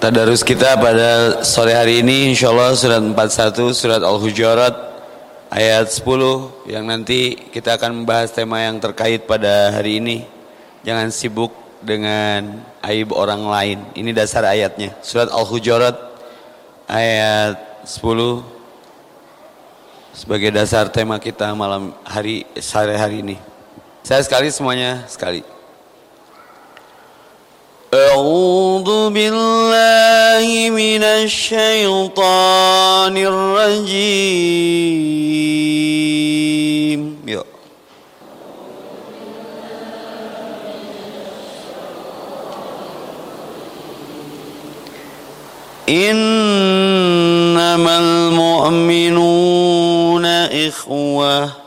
Tadarus kita pada sore hari ini insyaallah surat 41 surat Al-Hujurat ayat 10 yang nanti kita akan membahas tema yang terkait pada hari ini. Jangan sibuk dengan aib orang lain. Ini dasar ayatnya. Surat Al-Hujurat ayat 10 sebagai dasar tema kita malam hari sore hari ini. Saya sekali semuanya sekali. أعوذ بالله من الشيطان الرجيم. إنما المؤمنون إخوة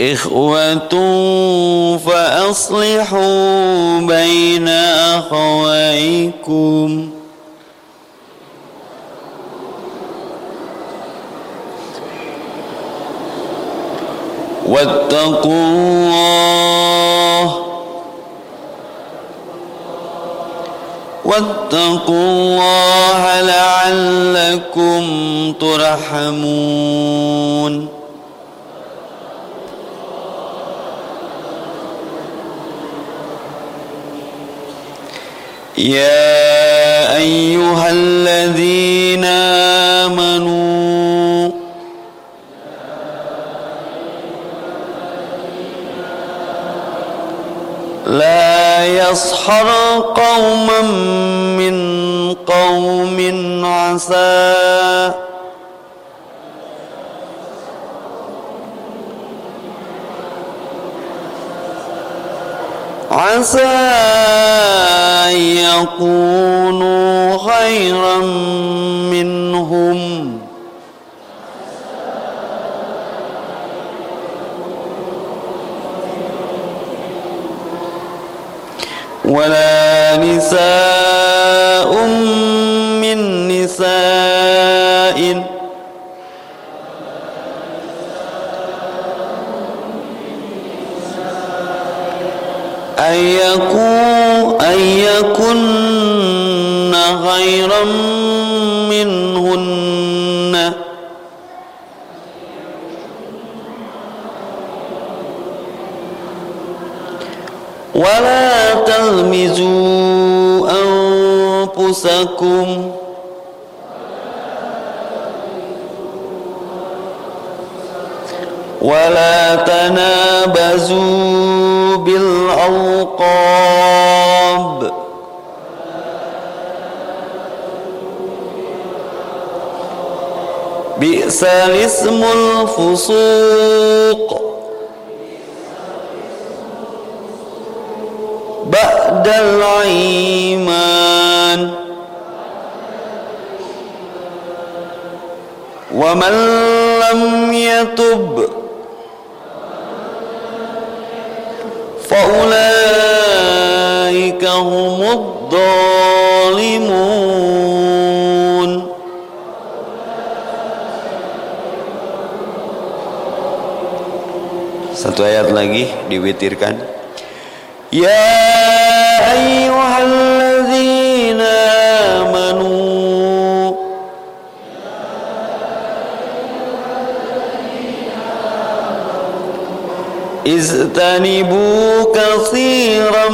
إخوة فأصلحوا بين أخويكم. واتقوا الله واتقوا الله لعلكم ترحمون. يا أيها الذين آمنوا لا يصحر قوما من قوم عسى عسى أن يكونوا خيرا منهم. ولا نساء أنفسكم. ولا تنابزوا بالألقاب. بئس الاسم الفسوق. بعد الإيمان ومن لم يتب فأولئك هم الظالمون Satu ayat lagi diwitirkan Ya ayyuhalladzina اجتنبوا كثيرا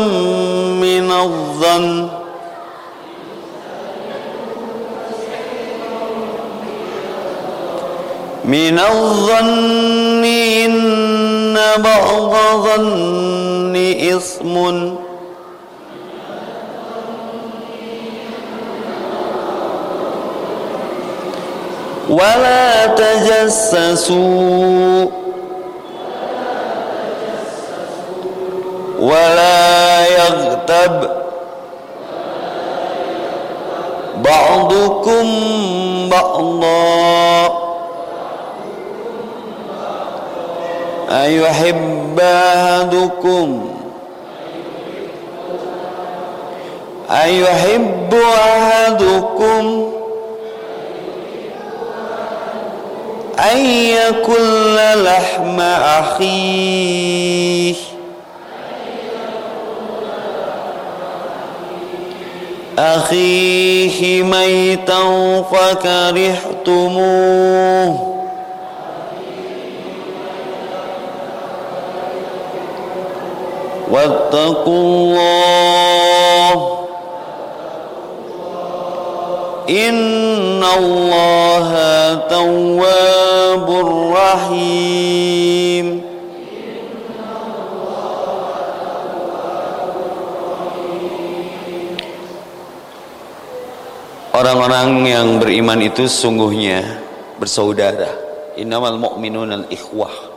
من الظن. من الظن إن بعض ظن إثم. ولا تجسسوا ولا يغتب. بعضكم بعضا. أيحب أحدكم؟ أيحب أحدكم أن يكل لحم أخيه؟ أخيه ميتا فكرهتموه. واتقوا الله. إن الله تواب رحيم. Orang-orang yang beriman itu sungguhnya bersaudara. Innamal mu'minun al-ikhwah.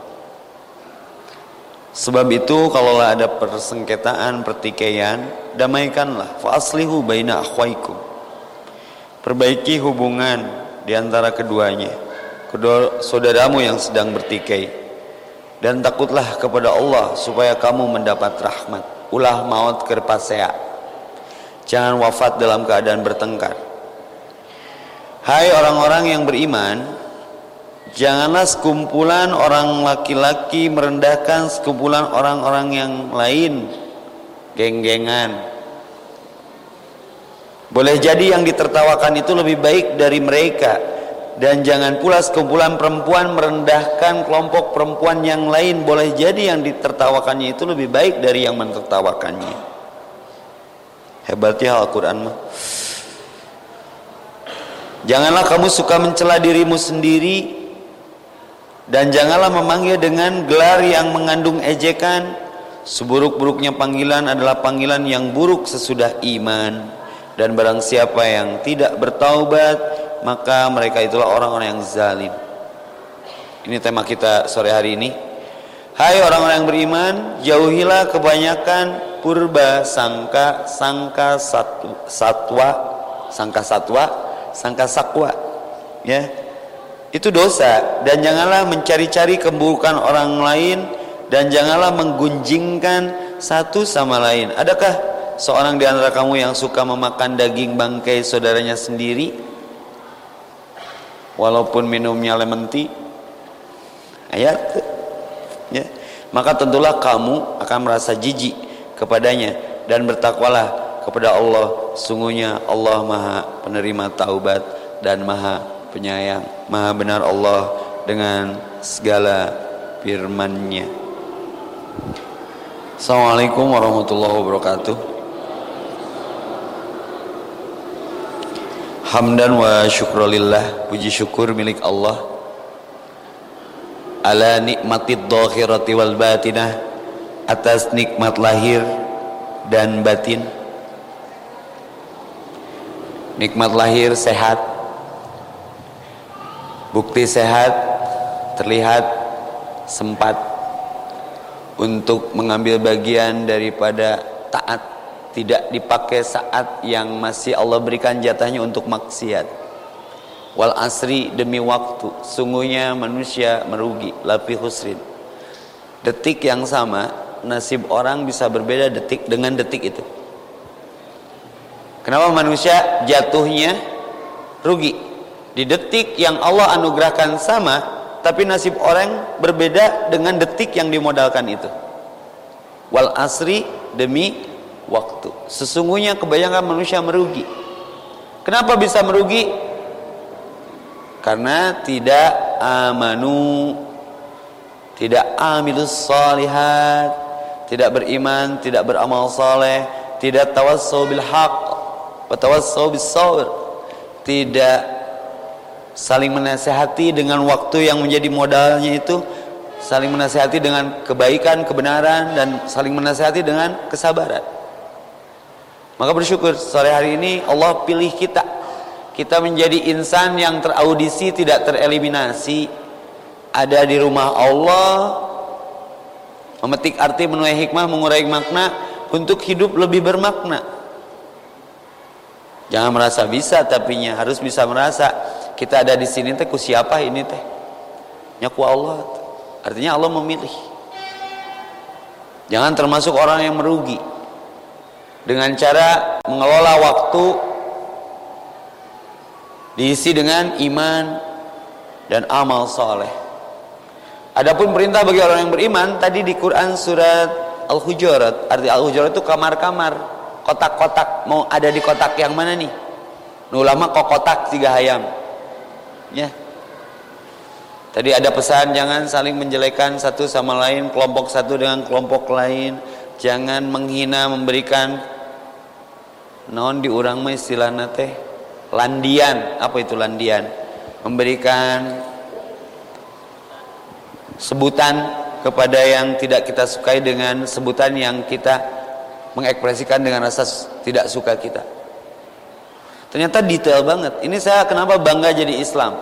Sebab itu kalau ada persengketaan, pertikaian, damaikanlah. Fa aslihu baina akhwaikum. Perbaiki hubungan di antara keduanya. Kedua saudaramu yang sedang bertikai. Dan takutlah kepada Allah supaya kamu mendapat rahmat. Ulah maut kerpasea. Jangan wafat dalam keadaan bertengkar. Hai orang-orang yang beriman, janganlah sekumpulan orang laki-laki merendahkan sekumpulan orang-orang yang lain, geng-gengan. Boleh jadi yang ditertawakan itu lebih baik dari mereka dan jangan pula sekumpulan perempuan merendahkan kelompok perempuan yang lain. Boleh jadi yang ditertawakannya itu lebih baik dari yang mentertawakannya hebatnya Al-Quran mah Janganlah kamu suka mencela dirimu sendiri dan janganlah memanggil dengan gelar yang mengandung ejekan. Seburuk-buruknya panggilan adalah panggilan yang buruk sesudah iman dan barang siapa yang tidak bertaubat maka mereka itulah orang-orang yang zalim. Ini tema kita sore hari ini. Hai orang-orang yang beriman, jauhilah kebanyakan purba sangka sangka satwa sangka satwa sangka sakwa ya. Itu dosa. Dan janganlah mencari-cari keburukan orang lain dan janganlah menggunjingkan satu sama lain. Adakah seorang di antara kamu yang suka memakan daging bangkai saudaranya sendiri? Walaupun minumnya lemon tea. Ayat ya. Maka tentulah kamu akan merasa jijik kepadanya dan bertakwalah kepada Allah sungguhnya Allah maha penerima taubat dan maha penyayang maha benar Allah dengan segala firman-Nya. Assalamualaikum warahmatullahi wabarakatuh. Hamdan wa syukrulillah Puji syukur milik Allah. Ala nikmatid dhakhirati wal batinah Atas nikmat lahir dan batin nikmat lahir sehat. Bukti sehat terlihat sempat. Untuk mengambil bagian daripada taat tidak dipakai saat yang masih Allah berikan jatahnya untuk maksiat. Wal asri demi waktu. Sungguhnya manusia merugi. Lapi husrin detik yang sama nasib orang bisa berbeda detik dengan detik itu Kenapa manusia jatuhnya rugi? Di detik yang Allah anugerahkan sama, tapi nasib orang berbeda dengan detik yang dimodalkan itu. Wal asri demi waktu. Sesungguhnya kebanyakan manusia merugi. Kenapa bisa merugi? Karena tidak amanu, tidak amilus salihat, tidak beriman, tidak beramal saleh, tidak tawassul bil haq, Watawassau bisawir. Tidak saling menasehati dengan waktu yang menjadi modalnya itu saling menasehati dengan kebaikan, kebenaran dan saling menasehati dengan kesabaran. Maka bersyukur sore hari ini Allah pilih kita. Kita menjadi insan yang teraudisi, tidak tereliminasi. Ada di rumah Allah. Memetik arti menuai hikmah, mengurai makna untuk hidup lebih bermakna. Jangan merasa bisa tapinya harus bisa merasa kita ada di sini teh ku siapa ini teh? Nyaku Allah. Artinya Allah memilih. Jangan termasuk orang yang merugi dengan cara mengelola waktu diisi dengan iman dan amal soleh. Adapun perintah bagi orang yang beriman tadi di Quran surat Al-Hujurat, arti Al-Hujurat itu kamar-kamar kotak-kotak mau ada di kotak yang mana nih? Nu lama kok kotak tiga ayam ya. Tadi ada pesan jangan saling menjelekan satu sama lain kelompok satu dengan kelompok lain. Jangan menghina memberikan. Non diurang mah istilahnya teh landian. Apa itu landian? Memberikan sebutan kepada yang tidak kita sukai dengan sebutan yang kita mengekspresikan dengan rasa tidak suka kita. Ternyata detail banget. Ini saya kenapa bangga jadi Islam.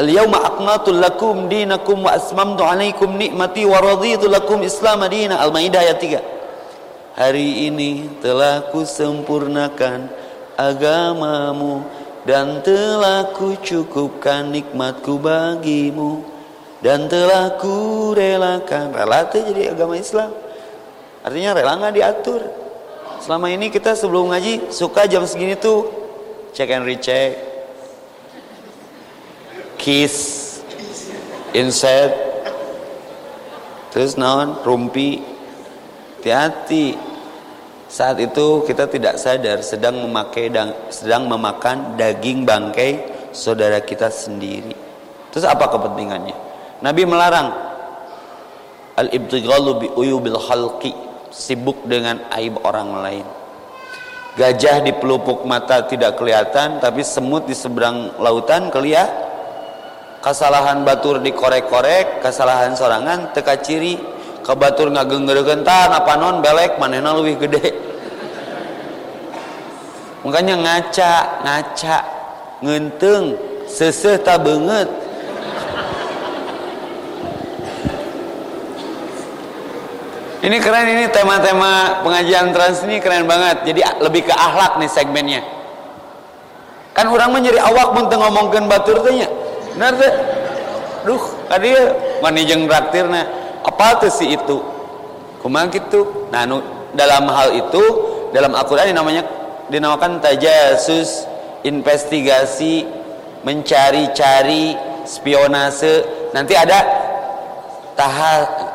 Al-yawma akmaltu lakum dinakum wa asmamtu alaikum nikmati wa raditu lakum Islam madina. Al-Maidah ayat 3. Hari ini telah ku sempurnakan agamamu dan telah ku cukupkan nikmatku bagimu dan telah ku relakan relatif jadi agama Islam Artinya rela nggak diatur. Selama ini kita sebelum ngaji suka jam segini tuh check and recheck, kiss, insert, terus naon, rumpi, hati-hati. Saat itu kita tidak sadar sedang memakai dan sedang memakan daging bangkai saudara kita sendiri. Terus apa kepentingannya? Nabi melarang al-ibtighalu bi uyubil khalqi sibuk dengan aib orang lain. Gajah di pelupuk mata tidak kelihatan, tapi semut di seberang lautan kelihatan. Kesalahan batur dikorek-korek, kesalahan sorangan teka ciri, ke batur ngagenggerekeun tah apa non belek manehna leuwih gede. Makanya ngaca, ngaca, ngenteng, seseh tak banget Ini keren ini tema-tema pengajian trans ini keren banget. Jadi lebih ke akhlak nih segmennya. Kan orang menyeri awak pun ngomongkan batur tanya. Benar tuh? Duh, tadi mani jeng traktirna. Apa tuh si itu? Kumang gitu. Nah, nu, dalam hal itu dalam Al-Qur'an namanya dinamakan tajasus, investigasi, mencari-cari, spionase. Nanti ada tahap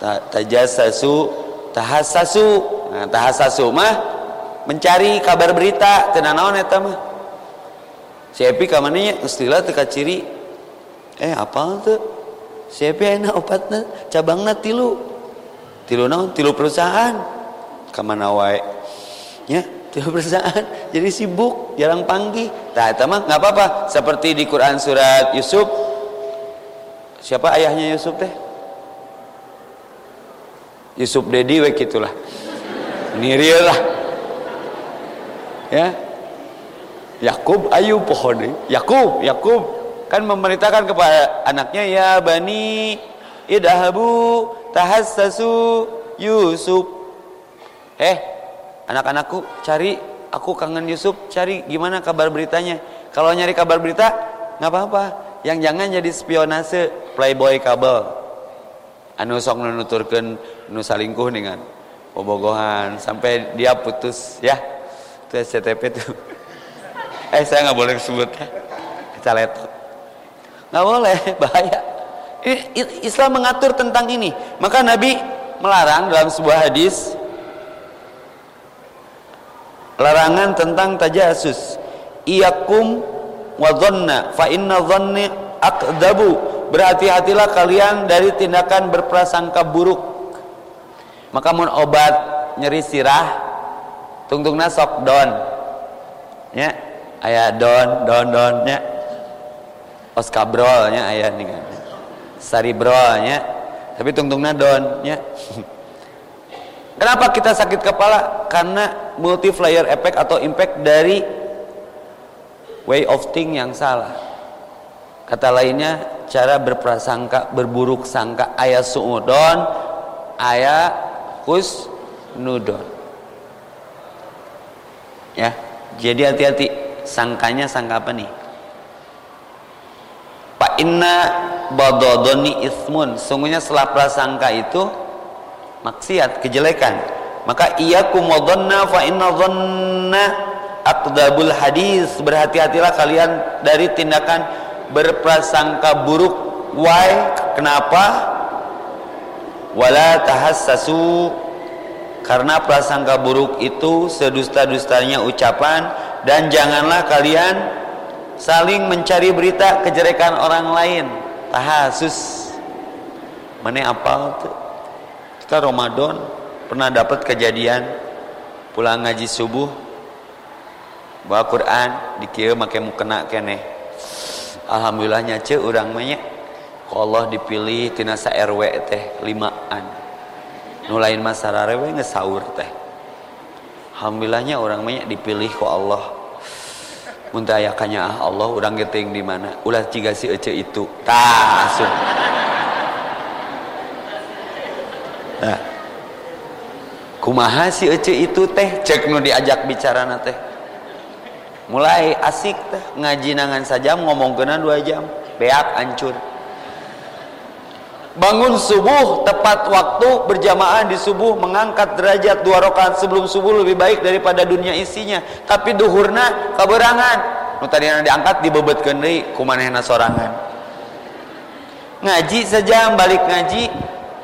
tajasasu tahasasu nah, tahasasu mah mencari kabar berita tenang naon eta mah? Si Epi kamananya istilah teka ciri. Eh apa tuh si Epi enak obatnya cabangna tilu. Tilu naon? Tilu perusahaan. Kamana wae? Ya tilu perusahaan. Jadi sibuk jarang panggil nah itu mah nggak apa-apa. Seperti di Quran surat Yusuf. Siapa ayahnya Yusuf teh Yusuf Dedi we gitulah niril lah. Ya. Yakub ayu pohon Yakub Yakub. Kan memerintahkan kepada anaknya ya bani idhabu tahassasu Yusuf. Eh anak-anakku cari. Aku kangen Yusuf. Cari gimana kabar beritanya. Kalau nyari kabar berita nggak apa-apa. Yang jangan jadi spionase playboy kabel. Anu sok nuturkan nu salingkuh dengan bobogohan. Sampai dia putus ya. Itu SCTP tuh. Eh saya nggak boleh sebut ya. Nggak boleh bahaya. Islam mengatur tentang ini. Maka Nabi melarang dalam sebuah hadis larangan tentang tajasus. Iyakum wa dhanna fa inna dhanni aqdabu. Berhati-hatilah kalian dari tindakan berprasangka buruk maka mun obat nyeri sirah tungtungna sok don. Ya ayah don don don nya. Oskabrol nya ayah nih saribrol nya tapi tungtungna don nya. Kenapa kita sakit kepala? Karena multiplier effect atau impact dari way of think yang salah. Kata lainnya cara berprasangka berburuk sangka ayat suudon ayat nudon ya jadi hati-hati. Sangkanya sangka apa nih? Pak inna badodoni ismun. Sungguhnya setelah prasangka itu maksiat kejelekan. Maka ia kumodonna fa inna dhanna aqdabul hadis. Berhati-hatilah kalian dari tindakan berprasangka buruk. Why? Kenapa wala tahassasu. Karena prasangka buruk itu sedusta-dustanya ucapan dan janganlah kalian saling mencari berita kejelekan orang lain. Tahasus mana apa tuh kita Ramadan pernah dapat kejadian pulang ngaji subuh bawa Quran dikira make mau kena kene alhamdulillahnya ce urang banyak Allah dipilih tina sa RW teh limaan. Nulain masalah rewe ngesaur teh. Alhamdulillahnya orang banyak dipilih kok Allah. Muntah ayakannya ah Allah orang geting di mana? Ulah ciga si ece itu. Tah asuh nah. Kumaha si ece itu teh? Cek nu diajak bicara teh. Mulai asik teh ngaji nangan saja ngomong kena dua jam. Beak hancur bangun subuh tepat waktu berjamaah di subuh mengangkat derajat dua rakaat sebelum subuh lebih baik daripada dunia isinya. Tapi duhurna kaberangan nu tadi diangkat dibebetkeun deui ku manehna sorangan. Ngaji saja balik ngaji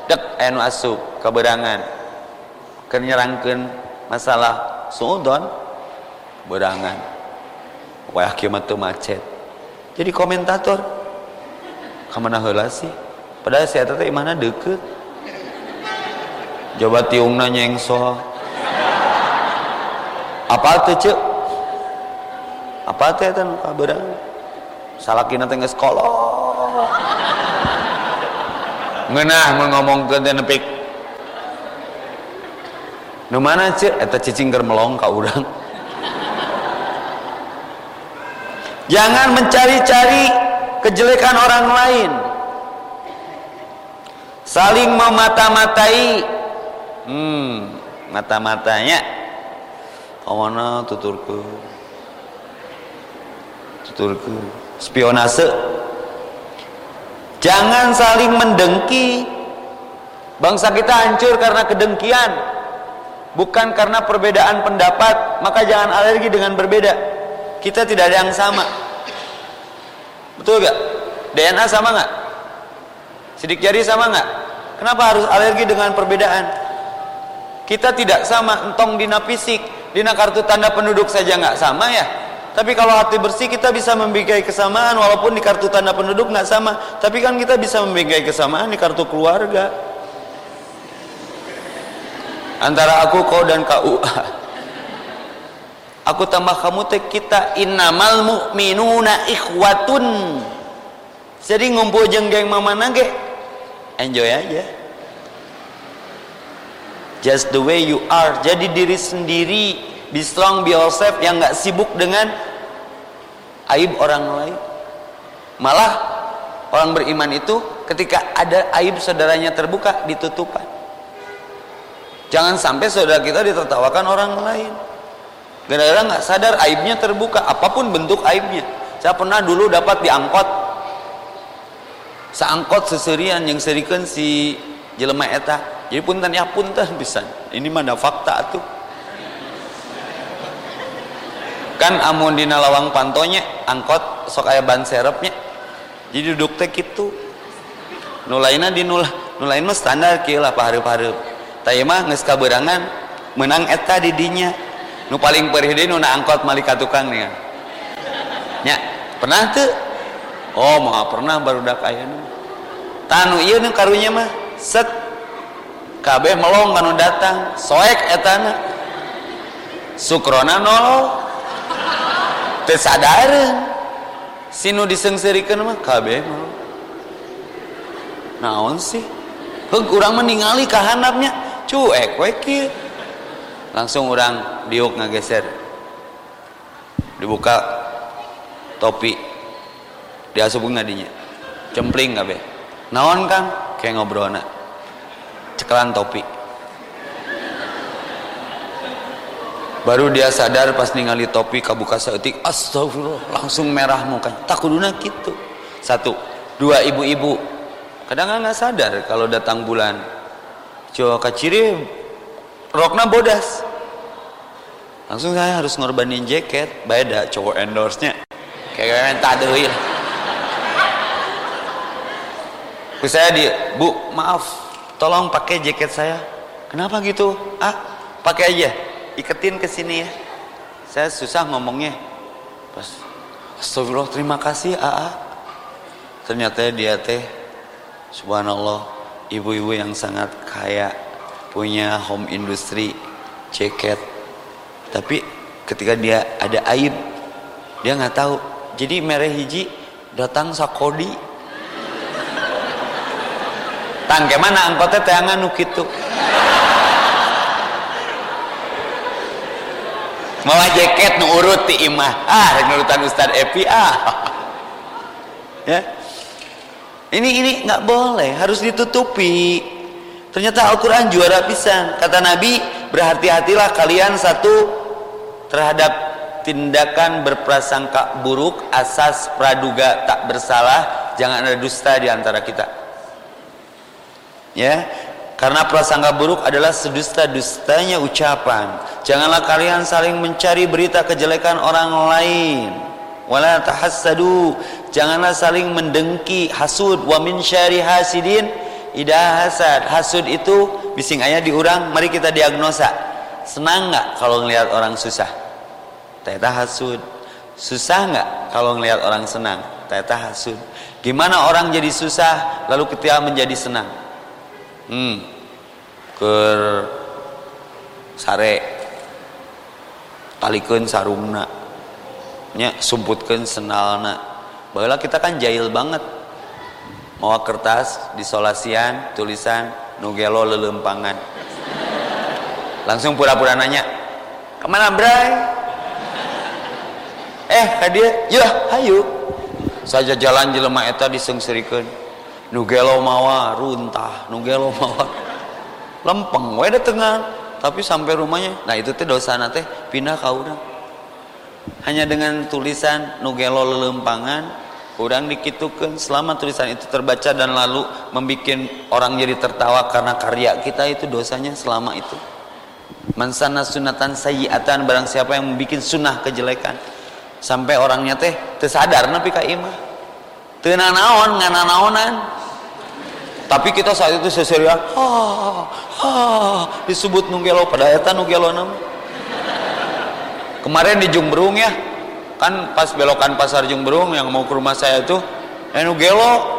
dek anu asup kaberangan kenyerangkan masalah suudon berangan. Kiamat tuh macet. Jadi komentator ke mana heula sih padahal saya tadi mana deket. Coba tiung nanya yang soal apa tuh cek apa tuh itu kabar salakina teh geus kolot ngeunah mun ngomongkeun teh nepik. Nu mana cek eta cicing keur melong ka urang. Jangan mencari-cari kejelekan orang lain saling memata-matai. Hmm mata-matanya. Kawana tuturku? Tuturku. Spionase. Jangan saling mendengki. Bangsa kita hancur karena kedengkian. Bukan karena perbedaan pendapat maka jangan alergi dengan berbeda. Kita tidak ada yang sama. Betul gak? DNA sama gak? Sidik jari sama gak? kenapa harus alergi dengan perbedaan? Kita tidak sama entong dina fisik dina kartu tanda penduduk saja nggak sama ya? Tapi kalau hati bersih kita bisa membingkai kesamaan walaupun di kartu tanda penduduk nggak sama. Tapi kan kita bisa membingkai kesamaan di kartu keluarga. Antara aku kau dan kau aku tambah kamu teh kita innamal mu'minuna ikhwatun jadi ngumpul jeng geng mama nage. Enjoy aja. Just the way you are. Jadi diri sendiri. Be strong be yourself. Yang nggak sibuk dengan aib orang lain. Malah orang beriman itu ketika ada aib saudaranya terbuka ditutupan. Jangan sampai saudara kita ditertawakan orang lain. Gara-gara nggak sadar aibnya terbuka, apa pun bentuk aibnya. Saya pernah dulu dapat diangkot, seangkot seserian yang serikan si jelema eta. Jadi punten ya punten bisa. Ini mana fakta tuh. Kan amun di lawang pantonya angkot sok aya ban serepnya. Jadi duduk teh gitu. Nulaina di nul nulain mah standar kieu lah pahareup-hareup Tapi mah geus menang eta di dinya nu paling perih deui nu angkot malika tukang nih nya pernah tuh oh mah pernah baru dak aya nu tanu ieu nu karunya mah set. Kabeh melong kanu datang soek etana sukrona nol teu sinu disengsirikeun mah kabeh melong. Naon sih? Heug urang meningali kahanapnya. Cuek weki langsung orang diuk ngageser. Dibuka topi. Diasupung ngadinya cempling be naon kang? Kayak ngobrol nak cekelan topi. Baru dia sadar pas ningali topi kabuka seetik astagfirullah langsung merah muka takuduna gitu satu. Dua ibu-ibu. Kadang nggak sadar kalau datang bulan. Jawa kaciri rokna bodas. Langsung saya harus ngorbanin jaket. Beda cowok endorse nya kayak tak ada saya di bu maaf tolong pakai jaket saya. Kenapa gitu? Ah pakai aja iketin ke sini ya. Saya susah ngomongnya. Pas astagfirullah terima kasih aa ternyata dia teh subhanallah ibu-ibu yang sangat kaya punya home industry jaket. Tapi ketika dia ada aib dia nggak tahu. Jadi mereh hiji datang sakodi tangke mana angkotnya teangan nu kitu mau jaket nu urut ti imah. Ah nurutan Ustad Epi ah. Ya. Ini ini nggak boleh harus ditutupi. Ternyata Al-Quran juara pisan. Kata Nabi berhati-hatilah kalian satu terhadap tindakan berprasangka buruk asas praduga tak bersalah. Jangan ada dusta di antara kita ya. Karena prasangka buruk adalah sedusta-dustanya ucapan. Janganlah kalian saling mencari berita kejelekan orang lain. Wala tahassadu janganlah saling mendengki hasud. Wa min syari hasidin. Idah hasad. Hasud itu bising ayah diurang. Mari kita diagnosa. Senang nggak kalau ngelihat orang susah? Ternyata hasud. Susah nggak kalau ngelihat orang senang? Ternyata hasud. Gimana orang jadi susah lalu ketika menjadi senang hmm. Ke sare. Talikeun sarungna nya sumputkeun senalna. Baheula kita kan jahil banget. Mau kertas disolasian tulisan nugelo lelempangan langsung pura-pura nanya ke mana bray? Eh kadia ya hayu. Saja jalan jelema eta disengsirikeun nugelo mawa runtah nugelo mawa lempeng da tengah tapi sampai rumahnya nah itu teh dosa teh pindah ke urang. Hanya dengan tulisan nugelo lelempangan kurang dikitukan selama tulisan itu terbaca dan lalu membuat orang jadi tertawa karena karya kita itu dosanya selama itu. Mansana sunatan sayiatan barang siapa yang membuat sunnah kejelekan sampai orangnya teh tersadar nabi ka imah tenang naon tapi kita saat itu seseria ha, ha, disebut nugelo pada eta nugelo nam kemarin di Jumbrung ya kan pas belokan pasar Jumbrung yang mau ke rumah saya itu eh nugelo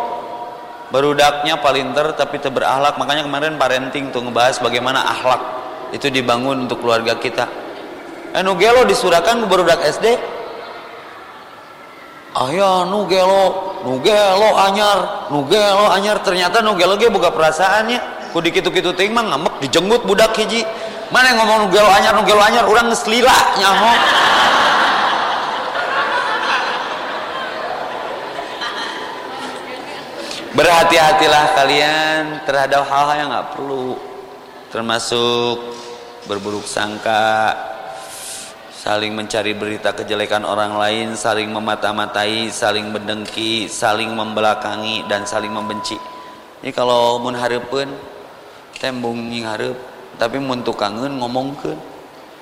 berudaknya palinter tapi berahlak. Makanya kemarin parenting tuh ngebahas bagaimana akhlak itu dibangun untuk keluarga kita. Eh nugelo disurahkan ke berudak SD ayah nugelo nugelo anyar nugelo anyar. Ternyata nugelo ge buka perasaannya. Ku dikit kitu ting mah ngamek dijenggut budak hiji. Mana yang ngomong nugelo anyar nugelo anyar? Orang ngeslila nyamuk. Berhati-hatilah kalian terhadap hal-hal yang nggak perlu. Termasuk berburuk sangka saling mencari berita kejelekan orang lain, saling memata-matai, saling mendengki, saling membelakangi dan saling membenci. Ini kalau mun hareupeun tembung nying tapi mun tukangeun ngomongkeun.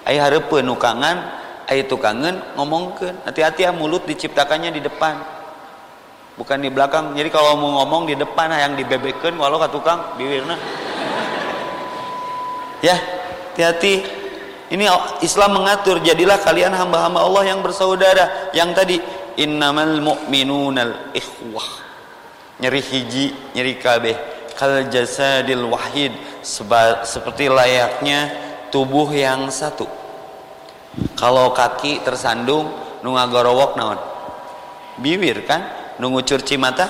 Ai hareupeun nu kangen, ai tukangeun ngomongkeun. Hati-hati ya mulut diciptakannya di depan. Bukan di belakang. Jadi kalau mau ngomong di depan yang dibebekeun walau ka tukang bibirna. Ya, hati-hati ini Islam mengatur jadilah kalian hamba-hamba Allah yang bersaudara. Yang tadi innamal mu'minunal ikhwah. Nyeri hiji, nyeri kabeh. Kal jasadil wahid seperti layaknya tubuh yang satu. Kalau kaki tersandung nu ngagorowok naon? Bibir kan? Nu ngucur cimata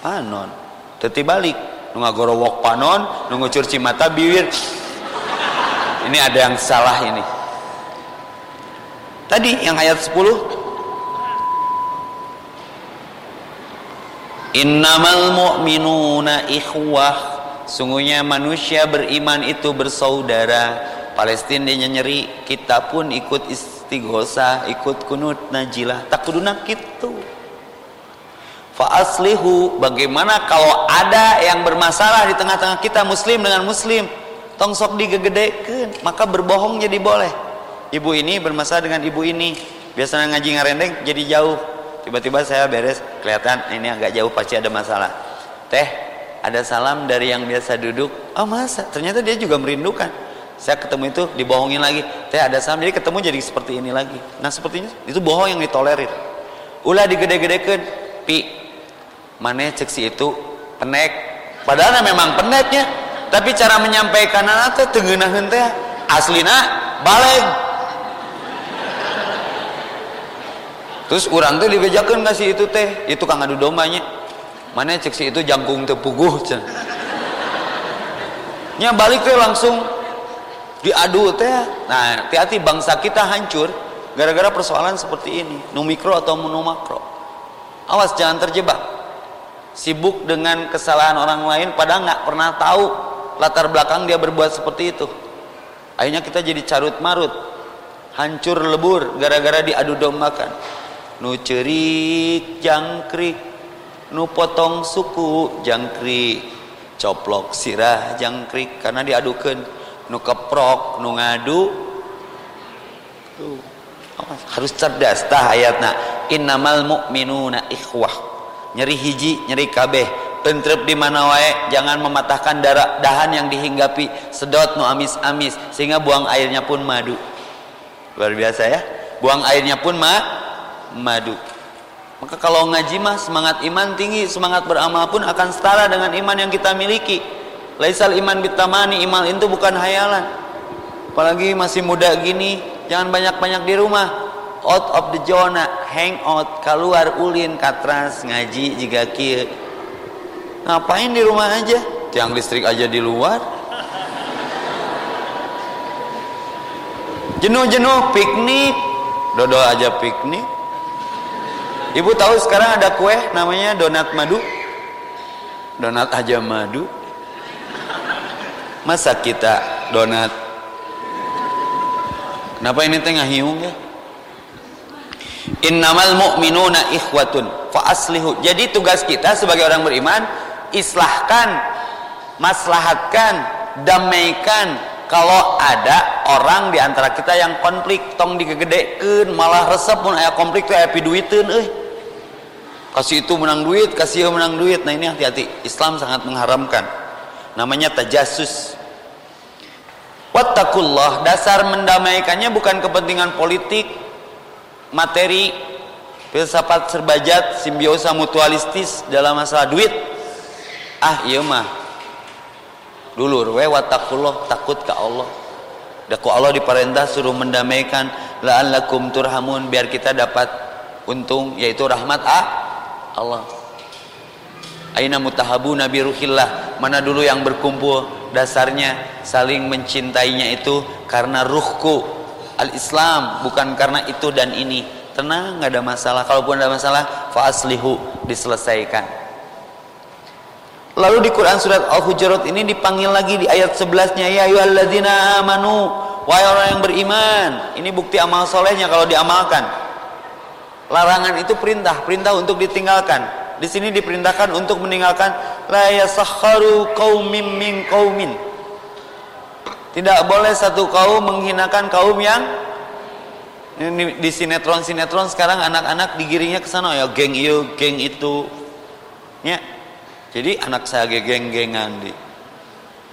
panon. Teti balik nu ngagorowok panon, nu ngucur cimata bibir ini ada yang salah ini. Tadi yang ayat 10 Innamal mu'minuna ikhwah. Sungguhnya manusia beriman itu bersaudara. Palestina dia nyeri Kita pun ikut istighosa Ikut kunut najilah. Tak kuduna gitu. Fa'aslihu Bagaimana kalau ada yang bermasalah Di tengah-tengah kita muslim dengan muslim tong sok digegedekeun maka berbohong jadi boleh. Ibu ini bermasalah dengan ibu ini. Biasanya ngaji ngarendeng jadi jauh. Tiba-tiba saya beres kelihatan ini agak jauh pasti ada masalah. Teh ada salam dari yang biasa duduk. Oh masa? Ternyata dia juga merindukan. Saya ketemu itu dibohongin lagi. Teh ada salam jadi ketemu jadi seperti ini lagi. Nah sepertinya itu bohong yang ditolerir. Ulah digede-gedekan pi mana cek si itu penek. Padahal memang peneknya tapi cara menyampaikan anak teh tengenaheun teh aslina balik terus orang tuh dibejakan kasih itu teh itu kang adu dombanya mana cek si itu jangkung tepuguh nya balik teh langsung diadu teh nah hati-hati bangsa kita hancur gara-gara persoalan seperti ini nu mikro atau nu makro. Awas jangan terjebak. Sibuk dengan kesalahan orang lain padahal nggak pernah tahu latar belakang dia berbuat seperti itu. Akhirnya kita jadi carut marut hancur lebur gara-gara diadu dombakan. Nu cerik jangkrik nu potong suku jangkrik coplok sirah jangkrik karena diadukan. Nu keprok nu ngadu. Harus cerdas tah ayatna. Innamal mu'minuna ikhwah. Nyeri hiji nyeri kabeh entrep di mana wae jangan mematahkan darah dahan yang dihinggapi sedot nu amis-amis sehingga buang airnya pun madu luar biasa ya buang airnya pun ma madu maka kalau ngaji mah semangat iman tinggi semangat beramal pun akan setara dengan iman yang kita miliki Laisal iman bitamani iman itu bukan hayalan. Apalagi masih muda gini, jangan banyak-banyak di rumah. Out of the zona, hang out, keluar ulin, katras, ngaji, jika kia. Ngapain di rumah aja? Tiang listrik aja di luar. Jenuh-jenuh piknik, dodol aja piknik. Ibu tahu sekarang ada kue namanya donat madu. Donat aja madu masa kita donat kenapa ini tengah hiung ya innamal mu'minuna ikhwatun fa aslihu jadi tugas kita sebagai orang beriman islahkan maslahatkan damaikan. Kalau ada orang di antara kita yang konflik tong digedekeun malah resep pun aya konflik teh aya piduiteun euy. Kasih itu menang duit kasih menang duit. Nah ini hati-hati. Islam sangat mengharamkan. Namanya tajasus wattaqullah dasar mendamaikannya bukan kepentingan politik materi filsafat serbajat simbiosa mutualistis dalam masalah duit ah iya mah. Dulu we wattaqullah takut ke Allah. Daku Allah diperintah suruh mendamaikan. La'allakum turhamun biar kita dapat untung yaitu rahmat ah Allah. Aina mutahabu nabi ruhillah. Mana dulu yang berkumpul dasarnya saling mencintainya itu karena ruhku. al-Islam bukan karena itu dan ini. Tenang nggak ada masalah. Kalaupun ada masalah fa aslihu diselesaikan lalu di Quran surat Al-Hujurat ini dipanggil lagi di ayat 11 nya ya ayyuhalladzina amanu wahai orang yang beriman ini bukti amal solehnya kalau diamalkan larangan itu perintah perintah untuk ditinggalkan di sini diperintahkan untuk meninggalkan la yasakharu qaumin min qaumin. Tidak boleh satu kaum menghinakan kaum yang ini di sinetron-sinetron sekarang anak-anak digiringnya ke sana ya geng itu, geng itu. Ya. Jadi anak saya geng-gengan di.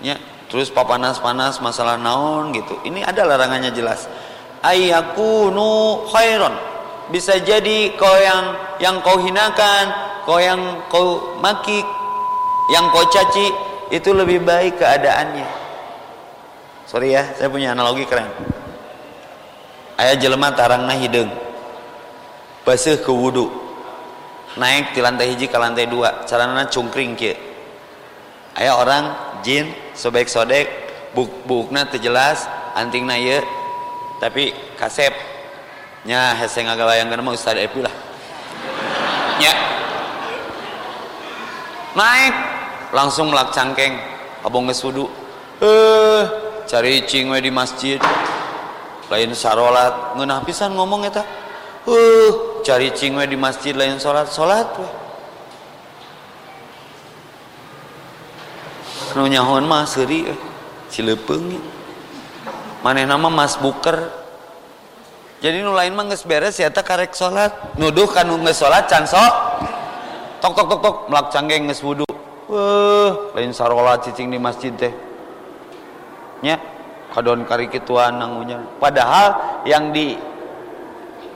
Ya, terus papanas-panas masalah naon gitu. Ini ada larangannya jelas. Ayakunu khairon. Bisa jadi kau yang yang kau hinakan kau yang kau maki yang kau caci itu lebih baik keadaannya sorry ya saya punya analogi keren ayah jelema tarang nah hidung basuh ke wudhu naik di lantai hiji ke lantai dua. Carana cungkring kia ayah orang jin sobek sodek buk bukna terjelas anting na ye tapi kasep. Nya hese ngagalayangkeun mah Ustaz Epi lah. Nya. Naik langsung melak cangkeng. Abong geus wudu. Eh cari cing we di masjid. Lain sarolat. Ngeunah pisan ngomong eta uh cari cing we di masjid lain salat salat we. Nu nyahon mah seuri cilepeung maneh nama mas buker. Jadi nu lain mah geus beres ya karek salat nuduh kan nu geus salat can sok. Tok tok tok tok melak canggeng nges wudu. Lain sarola cicing di masjid teh. Nya kadon kari kituan padahal yang di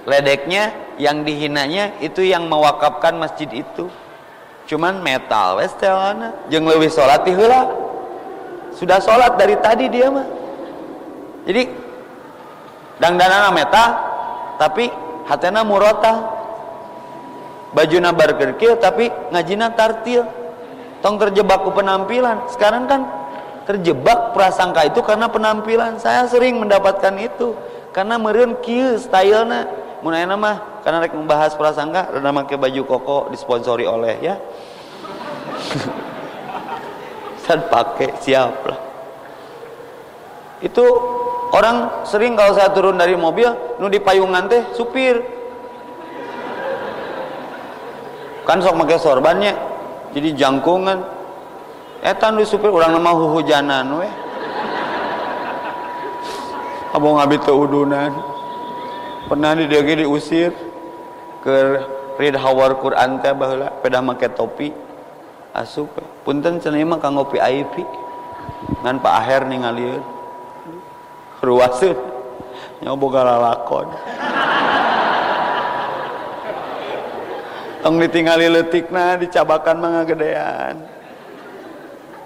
ledeknya yang dihinanya itu yang mewakafkan masjid itu. Cuman metal wes telana jeung leuwih salat sudah sholat dari tadi dia mah. Jadi dangdanana metal tapi hatena murota. Bajuna bargerkil tapi ngajina tartil. Tong terjebak ke penampilan. Sekarang kan terjebak prasangka itu karena penampilan. Saya sering mendapatkan itu. Karena meren kieu stylena mun ayeuna mah karena rek membahas prasangka rada make baju koko disponsori oleh ya. Saya pakai siap lah. Itu orang sering kalau saya turun dari mobil nu di payungan teh supir. Kan sok make sorbannya jadi jangkungan. Etan di supir orang nama huhujanan we. Abang ngabi udunan pernah di dia diusir ke read hawar Quran teh baheula pedah make topi asup. Punten cenah mah kanggo VIP ngan Pak Aher ningalieun. Ruaseun nyoboga lalakon. Tong ditinggali letikna dicabakan mangga gedean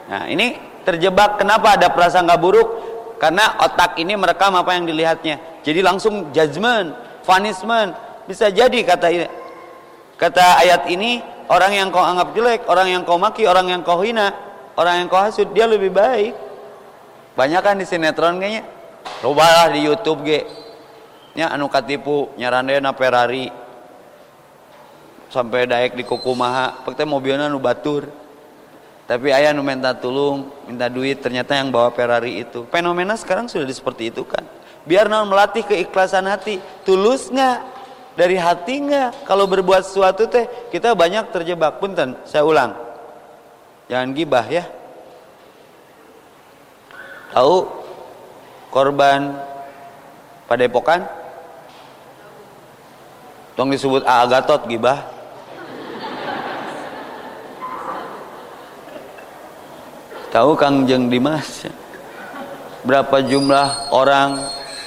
nah ini terjebak kenapa ada prasangka buruk karena otak ini merekam apa yang dilihatnya jadi langsung judgment, punishment. Bisa jadi kata kata ayat ini orang yang kau anggap jelek, orang yang kau maki, orang yang kau hina, orang yang kau hasut dia lebih baik. Banyak kan di sinetron kayaknya. Cobalah di YouTube ge. Nya anu katipu nyarandena Ferrari sampai daek di kukumaha pakte mobilnya nu batur tapi ayah nu minta tulung minta duit ternyata yang bawa Ferrari itu. Fenomena sekarang sudah seperti itu kan? Biar non melatih keikhlasan hati tulus nggak? Dari hati nggak? Kalau berbuat sesuatu teh kita banyak terjebak. Punten saya ulang. Jangan gibah ya. Tahu korban pada epokan tong disebut agatot gibah tahu Kang Jeng Dimas? Berapa jumlah orang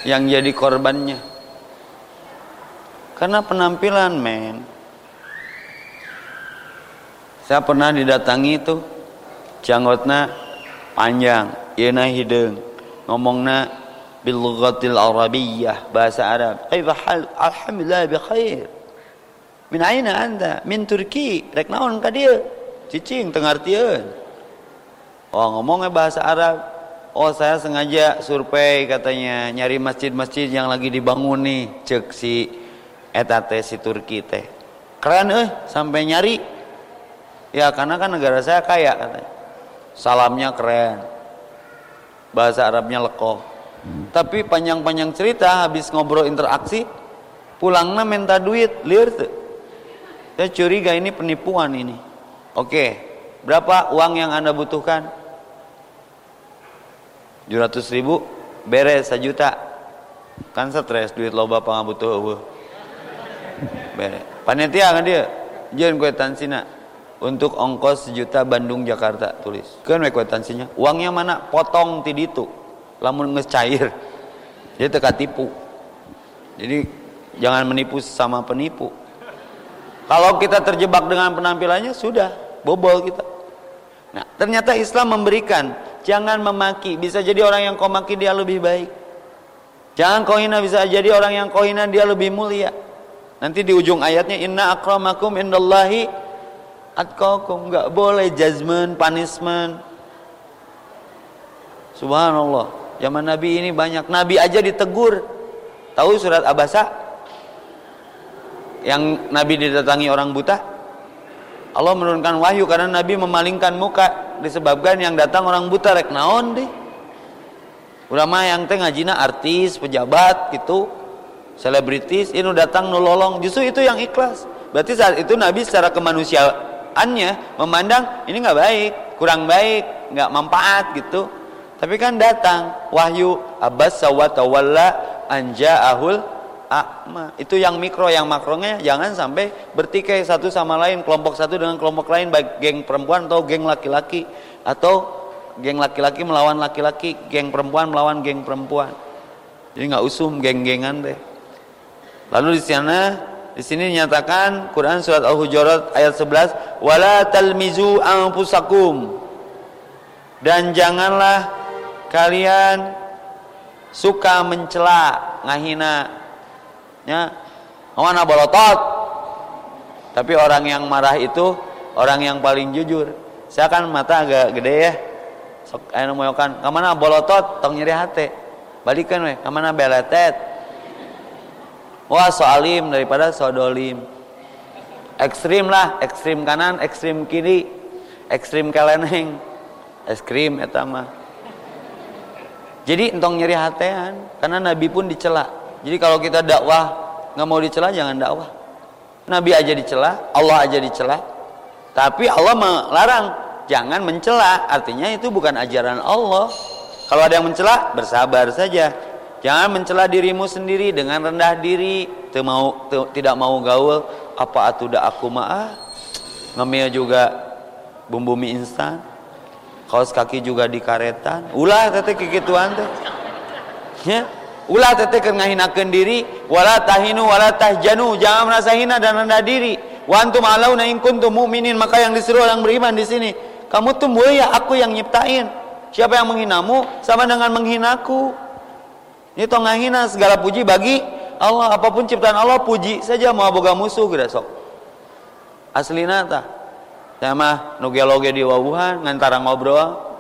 yang jadi korbannya? Karena penampilan men. Saya pernah didatangi itu janggotna panjang ieu hidung ngomongna bil arabiyyah bahasa Arab. Kaifa hal? Alhamdulillah bi khair. Min aina anda min turki. Rek naon ka dieu cicing tengartieun oh ngomongnya bahasa Arab. Oh saya sengaja survei katanya. Nyari masjid-masjid yang lagi dibangun nih. Cek si etate si Turki teh. Keren eh sampai nyari. Ya karena kan negara saya kaya katanya. Salamnya keren. Bahasa Arabnya lekoh. Hmm. tapi panjang-panjang cerita habis ngobrol interaksi pulangnya minta duit liar tuh saya curiga ini penipuan ini. Oke berapa uang yang anda butuhkan 700 ribu beres sejuta. Kan stres duit lo bapak nggak butuh uh. beres panitia kan dia. Jangan kue tansina untuk ongkos sejuta Bandung Jakarta tulis. Kan kue tansinya uangnya mana? Potong ti itu lamun ngecair dia teka tipu jadi jangan menipu sama penipu. Kalau kita terjebak dengan penampilannya sudah. Bobol kita. Nah ternyata Islam memberikan Jangan memaki. Bisa jadi orang yang kau maki dia lebih baik. Jangan kau hina bisa jadi orang yang kau hina dia lebih mulia. Nanti di ujung ayatnya inna akramakum indallahi atqakum. Enggak boleh judgment, punishment. Subhanallah. Zaman Nabi ini banyak. Nabi aja ditegur. Tahu surat Abasa? Yang Nabi didatangi orang buta? Allah menurunkan wahyu karena Nabi memalingkan muka disebabkan yang datang orang buta rek naon deh. Ulama yang teh ngajina artis, pejabat gitu, selebritis, ini datang nololong. Justru itu yang ikhlas. Berarti saat itu Nabi secara kemanusiaannya memandang ini nggak baik, kurang baik, nggak manfaat gitu. Tapi kan datang wahyu abbas sawat tawalla anja ahul Itu yang mikro, yang makronya jangan sampai bertikai satu sama lain, kelompok satu dengan kelompok lain baik geng perempuan atau geng laki-laki atau geng laki-laki melawan laki-laki, geng perempuan melawan geng perempuan. Jadi nggak usum geng-gengan deh. Lalu di sana di sini dinyatakan Quran surat Al-Hujurat ayat 11, "Wala talmizu anfusakum." Dan janganlah kalian suka mencela, ngahina. Ya. Mana bolotot. Tapi orang yang marah itu orang yang paling jujur. Saya kan mata agak gede ya. Sok aya moyokan, ka mana bolotot tong nyeri hate. Balikan we, ka mana beletet. Wah, soalim daripada sodolim. Ekstrim lah, ekstrim kanan, ekstrim kiri, ekstrim keleneng, ekstrim eta mah. Jadi entong nyeri hatean karena Nabi pun dicela. Jadi kalau kita dakwah nggak mau dicela jangan dakwah. Nabi aja dicela, Allah aja dicela. Tapi Allah melarang jangan mencela. Artinya itu bukan ajaran Allah. Kalau ada yang mencela, bersabar saja. Jangan mencela dirimu sendiri dengan rendah diri, mau, tidak mau gaul. Apa atuh dah aku mah ah, ngemil juga bumbu mie instan kaos kaki juga dikaretan ulah teteh kekituan teh ya ulah teteh keur ngahinakeun diri wala tahinu wala tahjanu jangan merasa hina dan rendah diri. Wa antum alauna in kuntum mu'minin maka yang disuruh orang beriman di sini kamu tuh mulia aku yang nyiptain. Siapa yang menghinamu sama dengan menghinaku. Ini toh ngahina segala puji bagi Allah apa pun ciptaan Allah puji saja mau boga musuh geura sok. Aslina tah saya mah nugeloge di wawuhan ngantara ngobrol.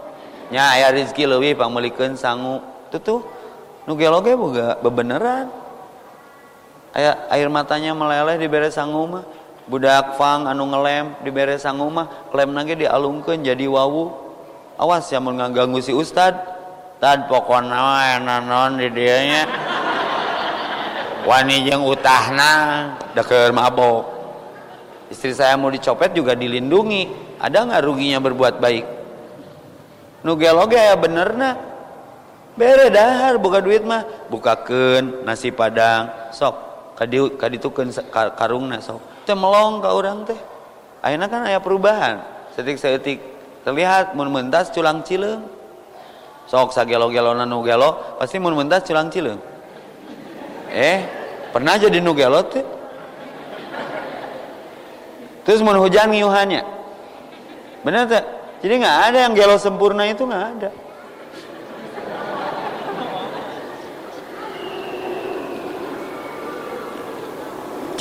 Nya aya rezeki leuwih pangmelikeun sangu. Itu tuh nugeloge boga bebeneran. Aya air matanya meleleh di beres sangu mah budak fang anu ngelem di beres sangu mah lem nage dialungkeun jadi wawu. Awas ya mun ngaganggu si ustad. Tad pokona nanon di dieu nya. Wani jeung utahna deket mabok. Istri saya mau dicopet juga dilindungi. Ada nggak ruginya berbuat baik? Nugeloge ya bener nah bere dahar buka duit mah. Bukakan nasi padang sok. Kadi kaditukeun karungna sok. Teh melong ka urang teh. Ayeuna kan aya perubahan. Setik setik terlihat mun mentas culang cileung sok sagelo-gelona nu gelo pasti mun mentas culang cileung eh pernah jadi nu gelo teh? Terus mau hujan ngiuhannya. Benar tak? Jadi nggak ada yang gelo sempurna itu nggak ada.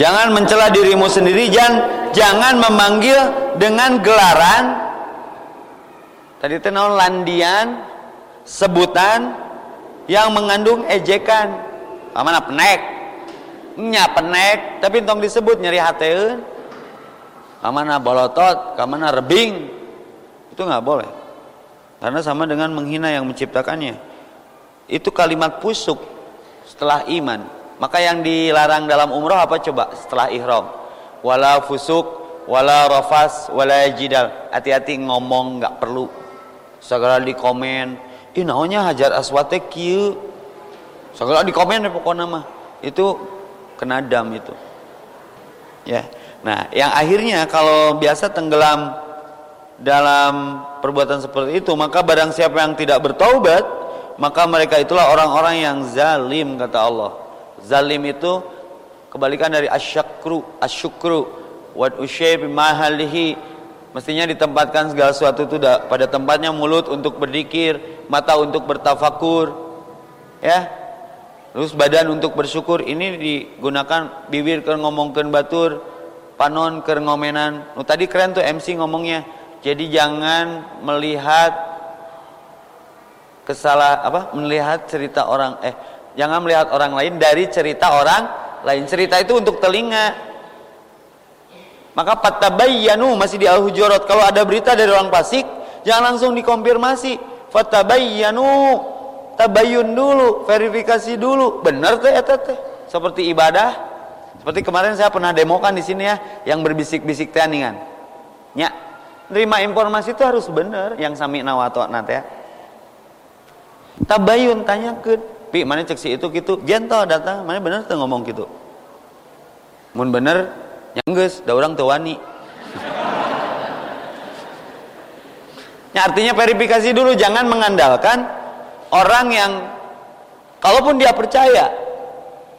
Jangan mencela dirimu sendiri, jangan jangan memanggil dengan gelaran tadi tenau landian sebutan yang mengandung ejekan. Mana penek? Nya penek, tapi tong disebut nyeri hateun kamana bolotot, kamana rebing. Itu nggak boleh. Karena sama dengan menghina yang menciptakannya. Itu kalimat pusuk setelah iman. Maka yang dilarang dalam umroh apa coba setelah ihram? Wala fusuk, wala rafas, wala jidal. Hati-hati ngomong nggak perlu. Segala di komen, ih naonnya hajar aswate kieu. Segala di komen ya pokoknya mah. Itu kena dam itu. Ya. Nah, yang akhirnya kalau biasa tenggelam dalam perbuatan seperti itu, maka barang siapa yang tidak bertaubat, maka mereka itulah orang-orang yang zalim kata Allah. Zalim itu kebalikan dari asyakru, asyukru, wat usyai mahalihi. Mestinya ditempatkan segala sesuatu itu pada tempatnya mulut untuk berdikir, mata untuk bertafakur, ya. Terus badan untuk bersyukur ini digunakan bibir ke ngomongkan batur, panon ke ngomenan nu tadi keren tuh MC ngomongnya jadi jangan melihat kesalah apa melihat cerita orang eh jangan melihat orang lain dari cerita orang lain. Cerita itu untuk telinga. Maka fatabayyanu masih di al-hujurat. Kalau ada berita dari orang fasik jangan langsung dikonfirmasi. Fatabayyanu tabayyun dulu verifikasi dulu. Benar teh eta teh. Seperti ibadah. Seperti kemarin saya pernah demokan di sini ya, yang berbisik-bisik teaningan. Ya, terima informasi itu harus benar yang sami nawato nanti ya. Tabayun tanya ke pi mana cek si itu gitu. Gentle datang mana bener tuh ngomong gitu. Mun bener nyangges da orang tuwani ya artinya verifikasi dulu jangan mengandalkan orang yang kalaupun dia percaya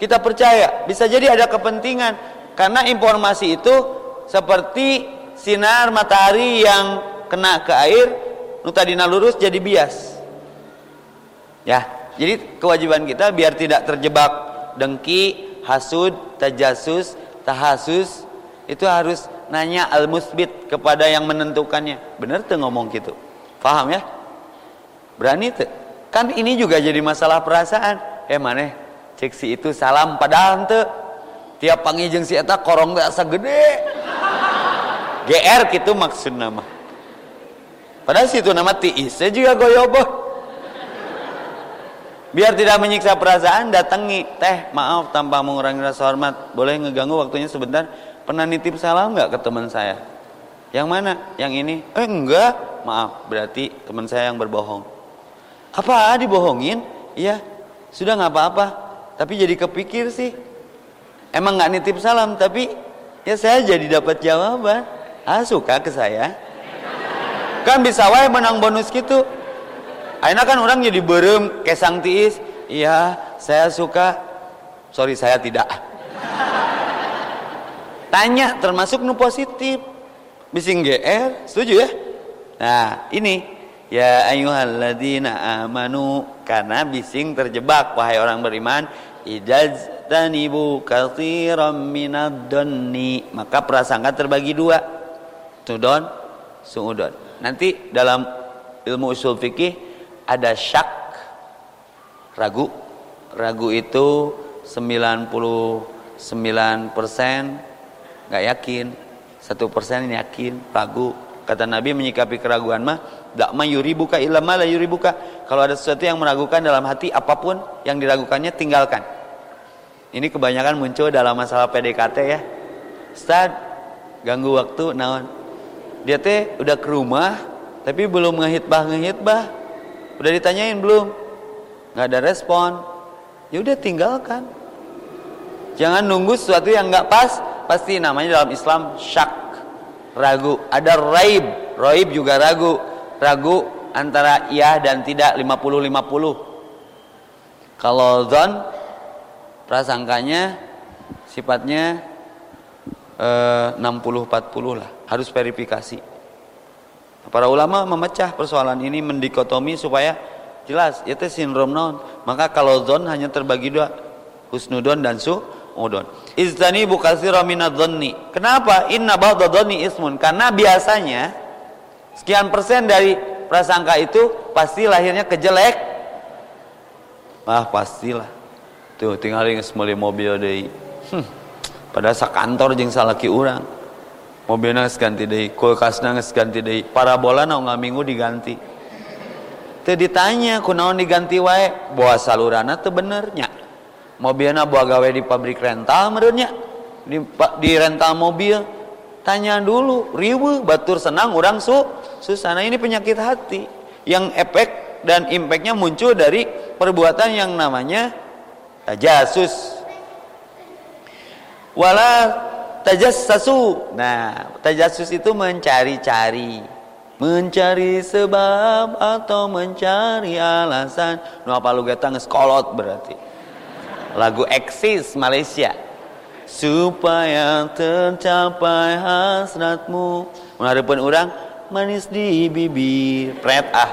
kita percaya bisa jadi ada kepentingan. Karena informasi itu seperti sinar matahari yang kena ke air nu tadina lurus jadi bias. Ya jadi kewajiban kita biar tidak terjebak dengki hasud tajasus tahasus itu harus nanya al musbit kepada yang menentukannya. Benar tuh ngomong gitu? Paham ya? Berani tuh? Kan ini juga jadi masalah perasaan. Eh mana cek si itu salam padahal tuh tiap pangijeng si eta korong teh asa gede. GR gitu maksud nama. Padahal situ nama tiis saya juga goyoboh biar tidak menyiksa perasaan datangi. Teh maaf tanpa mengurangi rasa hormat. Boleh ngeganggu waktunya sebentar? Pernah nitip salam nggak ke teman saya? Yang mana? Yang ini? Eh enggak. Maaf berarti teman saya yang berbohong. Apa dibohongin? Iya. Sudah nggak apa-apa. Tapi jadi kepikir sih. Emang nggak nitip salam tapi ya saya jadi dapat jawaban. Ah suka ke saya? Kan bisa wae menang bonus gitu Aina kan orang jadi berem kesang tiis. Iya saya suka. Sorry saya tidak. Tanya termasuk nu positif. Bising GR setuju ya? Nah ini. Ya ayyuhalladzina amanu karena bising terjebak wahai orang beriman idajtanibu katsiran minad maka prasangka terbagi dua. Tudon, suudon. Nanti dalam ilmu usul fikih ada syak, ragu. Ragu itu 99% nggak yakin, satu persen yakin, ragu. Kata Nabi menyikapi keraguan mah, dak ma yuribuka ilama la yuribuka. Kalau ada sesuatu yang meragukan dalam hati apa pun yang diragukannya tinggalkan. Ini kebanyakan muncul dalam masalah PDKT ya. Ustaz, ganggu waktu naon? dia teh udah ke rumah tapi belum ngehitbah ngehitbah udah ditanyain belum? Nggak ada respon. Ya udah tinggalkan. Jangan nunggu sesuatu yang nggak pas. Pasti namanya dalam Islam syak ragu. Ada raib. Raib juga ragu. Ragu antara iya dan tidak 50-50 kalau zon prasangkanya sifatnya 60-40 eh, lah. Harus verifikasi para ulama memecah persoalan ini mendikotomi supaya jelas itu sindrom non. Maka kalau zon hanya terbagi dua husnudon dan su udon. Iztani bukasira minadzonni kenapa? Inna ba'dha ismun. Karena biasanya sekian persen dari prasangka itu pasti lahirnya kejelek. Ah pastilah. Tuh tinggal ingat mobil deh. Hmm. Pada sakantor jeung salaki urang mobilnya ganti deui kulkasna geus ganti deui parabola naon minggu diganti. Teu ditanya kunaon diganti wae bawa salurana teu benernya mobilnya bawa gawe di pabrik rental merenya di, di rental mobil. Tanya dulu ribu batur senang orang su susana. Ini penyakit hati yang efek dan impactnya muncul dari perbuatan yang namanya tajasus. Wala tajassasu. Nah tajassus itu mencari-cari. Mencari sebab atau mencari alasan. Nu apa lu geta kolot berarti? Lagu eksis Malaysia. Supaya tercapai hasratmu. Mengharapkan orang manis di bibir. Pret ah.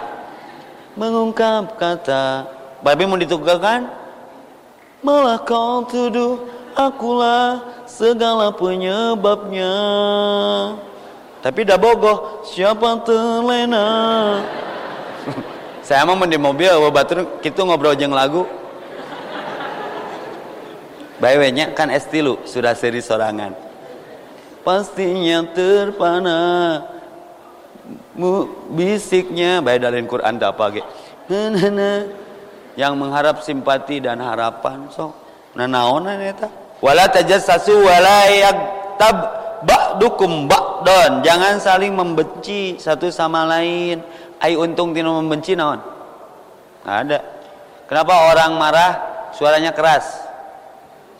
Mengungkap kata. Babi mau ditugakan? Malah kau tuduh akulah segala penyebabnya. Tapi dah bogoh siapa terlena? Saya mau di mobil batur kita ngobrol jeng lagu. Baywenya kan estilu sudah seri sorangan. Pastinya terpana mu bisiknya. Baik dalam Quran apa ge. Yang mengharap simpati dan harapan sok. Nah naonan eta wala tajassasu wala yaktab ba'dukum ba'don jangan saling membenci satu sama lain ai untung tino membenci naon ada Kenapa orang marah suaranya keras?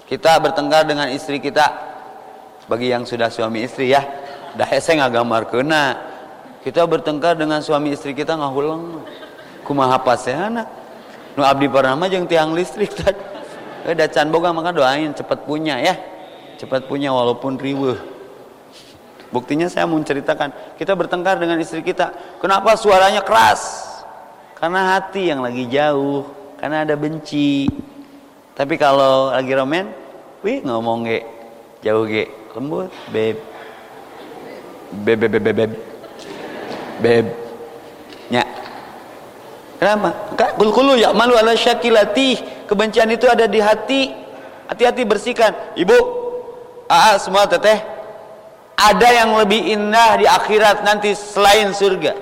Kita bertengkar dengan istri kita. Bagi yang sudah suami istri ya, dah saya nggak gambar kena. Kita bertengkar dengan suami istri kita nggak hulang. Kumaha pasehana. Nu abdi pernah jeung tiang listrik tadi. Eh dacan boga maka doain cepat punya ya. Cepat punya walaupun riweuh. Buktinya saya mau ceritakan, kita bertengkar dengan istri kita. Kenapa suaranya keras? Karena hati yang lagi jauh karena ada benci. Tapi kalau lagi romen wih ngomong ge. Jauh ge. Lembut beb. Beb beb beb beb beb. Nya. Kenapa? Kul kulu ya malu ala syakilati kebencian itu ada di hati. Hati-hati bersihkan. Ibu aa semua teteh ada yang lebih indah di akhirat nanti selain surga.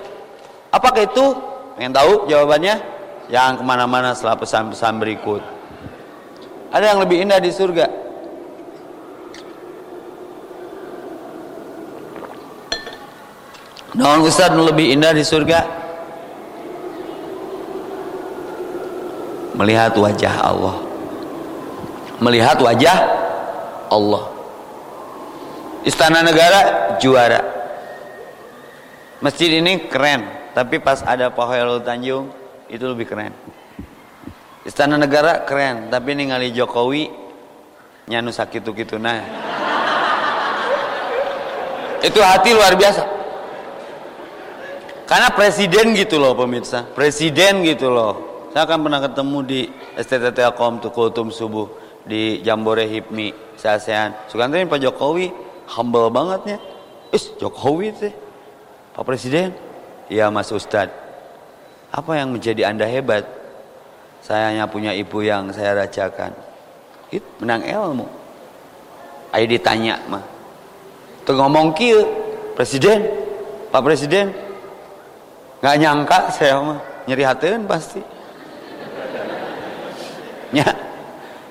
Apakah itu? Pengen tahu jawabannya? Yang ke mana-mana setelah pesan-pesan berikut. Ada yang lebih indah di surga. Non Ustaz lebih indah di surga melihat wajah Allah. Melihat wajah Allah. Istana negara juara. Masjid ini keren, tapi pas ada Pak Tanjung itu lebih keren istana negara keren tapi ningali Jokowi nyanu sakit gitu nah itu hati luar biasa karena presiden gitu loh pemirsa presiden gitu loh saya akan pernah ketemu di STT Telkom kultum subuh di Jambore Hipmi Sasean Sukantri Pak Jokowi humble bangetnya is Jokowi teh Pak Presiden iya Mas Ustadz apa yang menjadi anda hebat? Saya hanya punya ibu yang saya rajakan. Itu menang ilmu. Ayo ditanya mah. Tuh ngomong kieu, presiden, Pak Presiden, nggak nyangka saya mah nyeri hati pasti. Ya,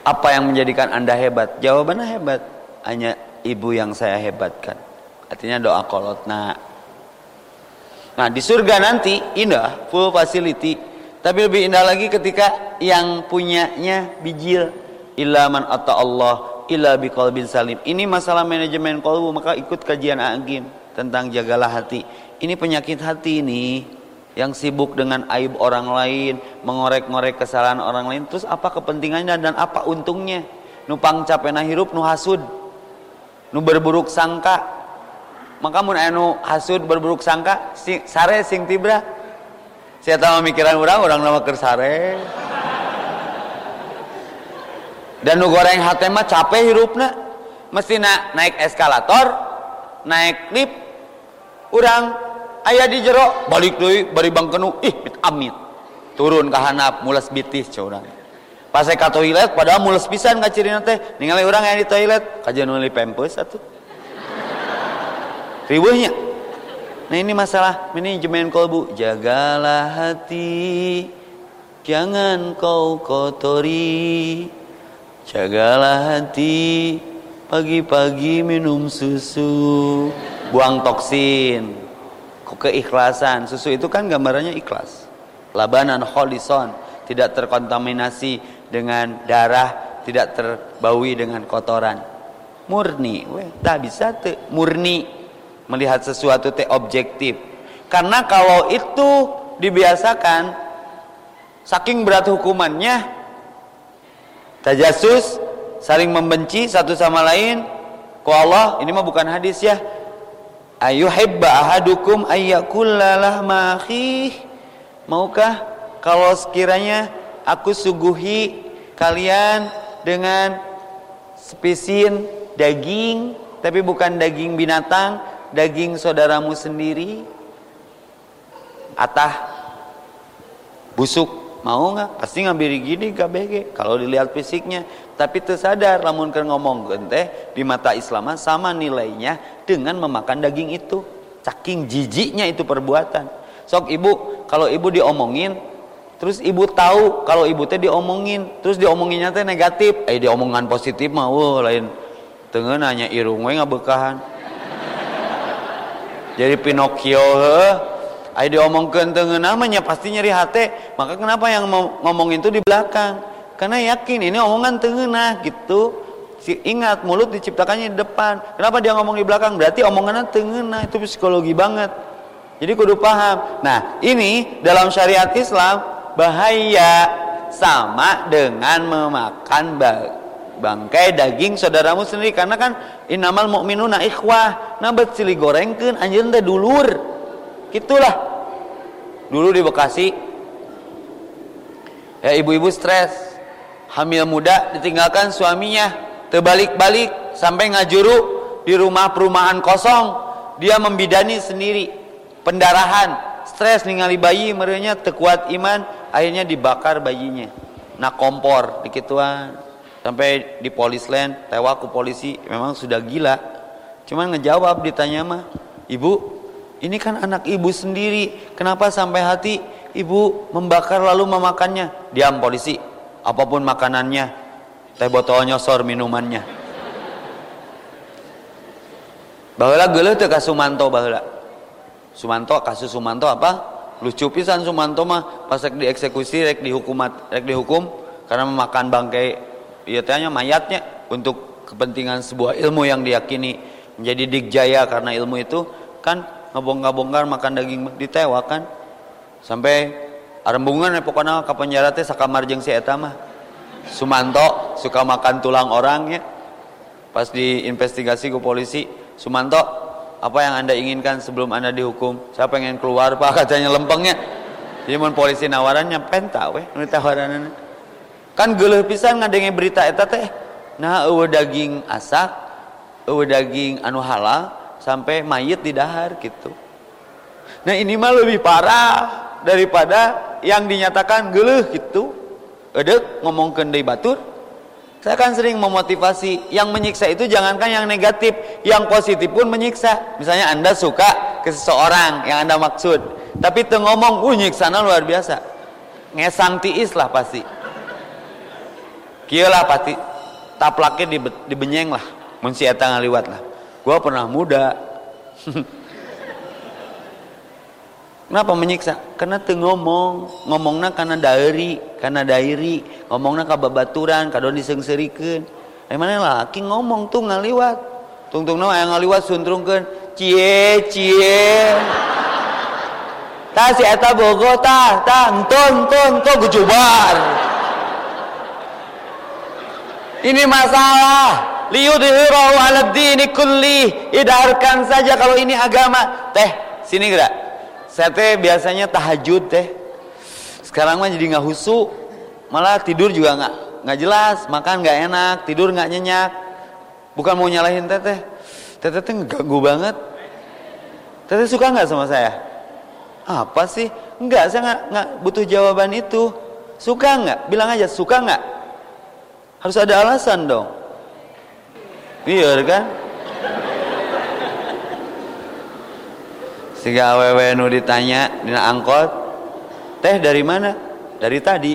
apa yang menjadikan anda hebat? Jawabannya hebat. Hanya ibu yang saya hebatkan. Artinya doa kolotna Nah di surga nanti indah, full facility. Tapi lebih indah lagi ketika yang punyanya bijil. Ilaman atau Allah, illa biqalbin salim. Ini masalah manajemen kolbu, maka ikut kajian agim tentang jagalah hati. Ini penyakit hati ini yang sibuk dengan aib orang lain, mengorek-ngorek kesalahan orang lain. Terus apa kepentingannya dan apa untungnya? Nupang capena hirup nu hasud, nu berburuk sangka, maka mun anu hasud berburuk sangka si, sare sing tibra saya tahu mikiran orang orang nama kersare dan nu goreng hati mah capek hirupna mesti na, naik eskalator naik lift orang ayah di jero balik deui bari bangkenu ih amit. Turun ke hanap mulas bitis curang pas saya toilet padahal mulas pisan ngacirina teh. Ningali orang yang di toilet. Kajian nuli pempes atuh. Ribuhnya nah ini masalah manajemen kolbu. Jagalah hati. Jangan kau kotori. Jagalah hati. Pagi-pagi minum susu. Buang toksin keikhlasan. Susu itu kan gambarannya ikhlas. Labanan kholison. Tidak terkontaminasi dengan darah tidak terbaui dengan kotoran. Murni. Weh tak bisa tuh murni melihat sesuatu teh objektif. Karena kalau itu dibiasakan saking berat hukumannya tajasus saling membenci satu sama lain ku Allah ini mah bukan hadis ya ayuhibba ahadukum ayyakullalah makhih maukah kalau sekiranya aku suguhi kalian dengan spisin daging tapi bukan daging binatang daging saudaramu sendiri? Atah busuk mau nggak? Pasti ngambil gini KBG kalau dilihat fisiknya. Tapi tersadar lamun ke ngomong gente di mata Islam sama nilainya dengan memakan daging itu. Saking jijiknya itu perbuatan. Sok ibu kalau ibu diomongin terus ibu tahu kalau ibu teh diomongin terus diomonginnya teh negatif. Eh diomongan positif mau lain. Tengah nanya irung we ngabekahan. Jadi Pinocchio Ayo diomongkan tengah namanya pasti nyeri hati. Maka kenapa yang ngomong itu di belakang? Karena yakin ini omongan tengah gitu. Ingat mulut diciptakannya di depan. Kenapa dia ngomong di belakang? Berarti omongannya tengah itu psikologi banget. Jadi kudu paham. Nah ini dalam syariat Islam bahaya sama dengan memakan bangkai daging saudaramu sendiri karena kan inamal mukminuna ikhwah bet sili gorengkeun anjeun teh dulur gitulah. Dulu di Bekasi ya ibu-ibu stres. Hamil muda ditinggalkan suaminya. Terbalik-balik sampai ngajuru di rumah perumahan kosong. Dia membidani sendiri pendarahan stres ningali bayi merenya tekuat iman akhirnya dibakar bayinya. Nah kompor dikituan. Sampai di polisland tewa ku polisi memang sudah gila. Cuman ngejawab ditanya mah ibu ini kan anak ibu sendiri. Kenapa sampai hati ibu membakar lalu memakannya? Diam polisi. Apa pun makanannya teh botol nyosor minumannya. Bahwa geuleuh teu ka Sumanto baheula. Sumanto kasus Sumanto apa? Lucu pisan Sumanto mah pas rek dieksekusi rek dihukum rek dihukum karena memakan bangkai. Ya tanya mayatnya untuk kepentingan sebuah ilmu yang diyakini menjadi dikjaya karena ilmu itu. Kan ngabong-ngabongkar makan daging ditewa kan? Sampai arembungan ya pokoknya ke penjara teh sakamar jeung si eta mah. Sumanto suka makan tulang orang ya. Pas diinvestigasi ke polisi Sumanto apa yang anda inginkan sebelum anda dihukum? Saya pengen keluar pak katanya lempengnya. Jadi mau polisi nawarannya penta weh tawarannya kan geuleuh pisan ngadenge berita eta teh nah eueuh daging asak eueuh daging anu halal sampai mayit di dahar gitu. Nah ini mah lebih parah daripada yang dinyatakan geuleuh gitu. Edek ngomongkeun deui batur. Saya kan sering memotivasi yang menyiksa itu jangankan yang negatif yang positif pun menyiksa. Misalnya anda suka ke seseorang yang anda maksud. Tapi tuh ngomong uh nyiksana luar biasa. Ngesang tiis lah pasti. Kia lah pati. Taplaknya di, dibenyeng lah. Mun si ngaliwat lah gua pernah muda Kenapa menyiksa? Karena tuh ngomong, ngomongnya karena dairi, karena dairi, ngomongnya kababaturan, kadon disengserikan. Emangnya laki ngomong tuh ngaliwat, tungtung nama yang ngaliwat suntrungkan, cie cie. Ta si eta bogo ta, ta, enton, enton, gujubar. Ini masalah. Liyudhirahu ala dini kulli. Idarkan saja kalau ini agama. Teh, sini gerak. Saya teh biasanya tahajud teh. Sekarang mah jadi nggak husu. Malah tidur juga nggak nggak jelas. Makan nggak enak. Tidur nggak nyenyak. Bukan mau nyalahin teteh. Teteh teh ganggu banget. Teteh suka nggak sama saya? Apa sih? Enggak, saya nggak butuh jawaban itu. Suka nggak? Bilang aja suka nggak? Harus ada alasan dong. Iya kan? Sehingga awewe nu ditanya dina angkot, "Teh dari mana?" Dari tadi.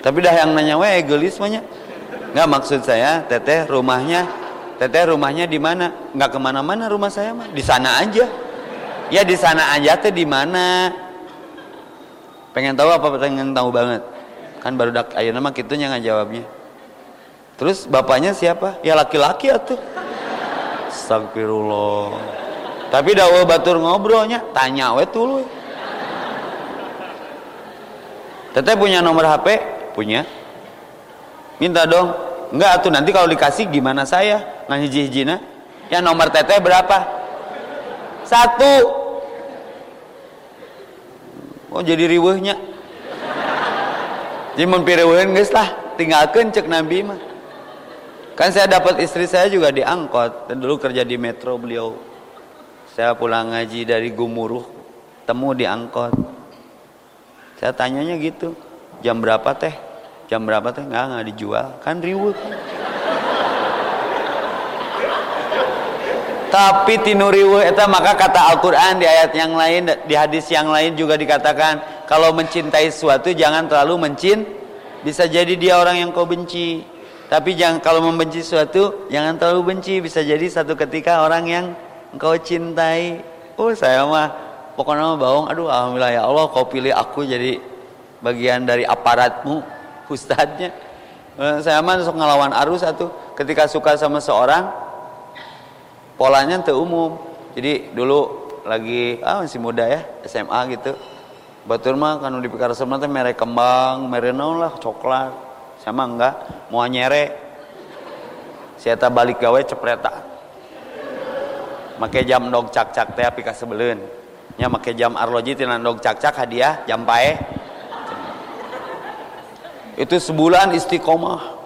Tapi dah yang nanya we egoismenya. Enggak maksud saya, teteh rumahnya Teteh rumahnya di mana? Enggak ke mana-mana rumah saya mah, di sana aja. Ya di sana aja teh di mana? Pengen tahu apa pengen tahu banget? kan baru dak ayo nama kitunya nggak jawabnya terus bapaknya siapa? Ya laki-laki atuh. Astagfirullah. Tapi dawa batur ngobrolnya tanya we tulu teteh punya nomor HP punya. Minta dong. Enggak atuh nanti kalau dikasih gimana saya? Nggak hiji-hijina ya nomor teteh berapa? Satu. Oh jadi riwehnya jadi mun pireueun geus lah. Cek Nabi mah kan saya dapat istri saya juga diangkot dan dulu kerja di metro beliau. Saya pulang ngaji dari Gumuruh temu di angkot. Saya tanyanya gitu jam berapa teh? Jam berapa teh? Nggak nggak dijual. Kan riweuh tapi tinu riweuh eta maka kata Al-Qur'an di ayat yang lain di hadis yang lain juga dikatakan kalau mencintai sesuatu jangan terlalu mencin bisa jadi dia orang yang kau benci tapi jangan kalau membenci sesuatu jangan terlalu benci. Bisa jadi satu ketika orang yang engkau cintai oh saya mah pokoknya mah bawang aduh alhamdulillah ya Allah kau pilih aku jadi bagian dari aparatmu ustadznya. Eh, saya mah sok ngelawan arus satu ketika suka sama seorang polanya itu umum. Jadi dulu lagi ah masih muda ya SMA gitu. Batur mah kan di sama teh merek kembang merek lah coklat sama enggak? Mau nyere. Saya balik gawe cepreta make jam dog cak cak teh api kasebeleun nya make jam arloji tina dog cak cak hadiah jam pae. Itu sebulan istiqomah.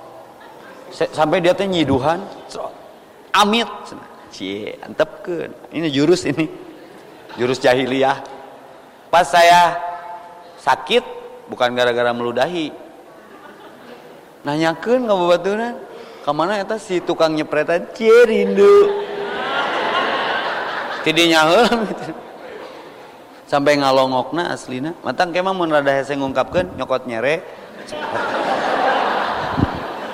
Sampai dia teh nyiduhan. Amit. Cie antepkeun. Ini jurus ini. Jurus jahiliyah. Pas saya sakit bukan gara-gara meludahi nanyakan kabubaturan ke mana eta si tukang nyepretan? Cie rindu. Tidinya sampai ngalongokna aslina. Matang kemah mun rada hese ngungkapkeun nyokot nyere.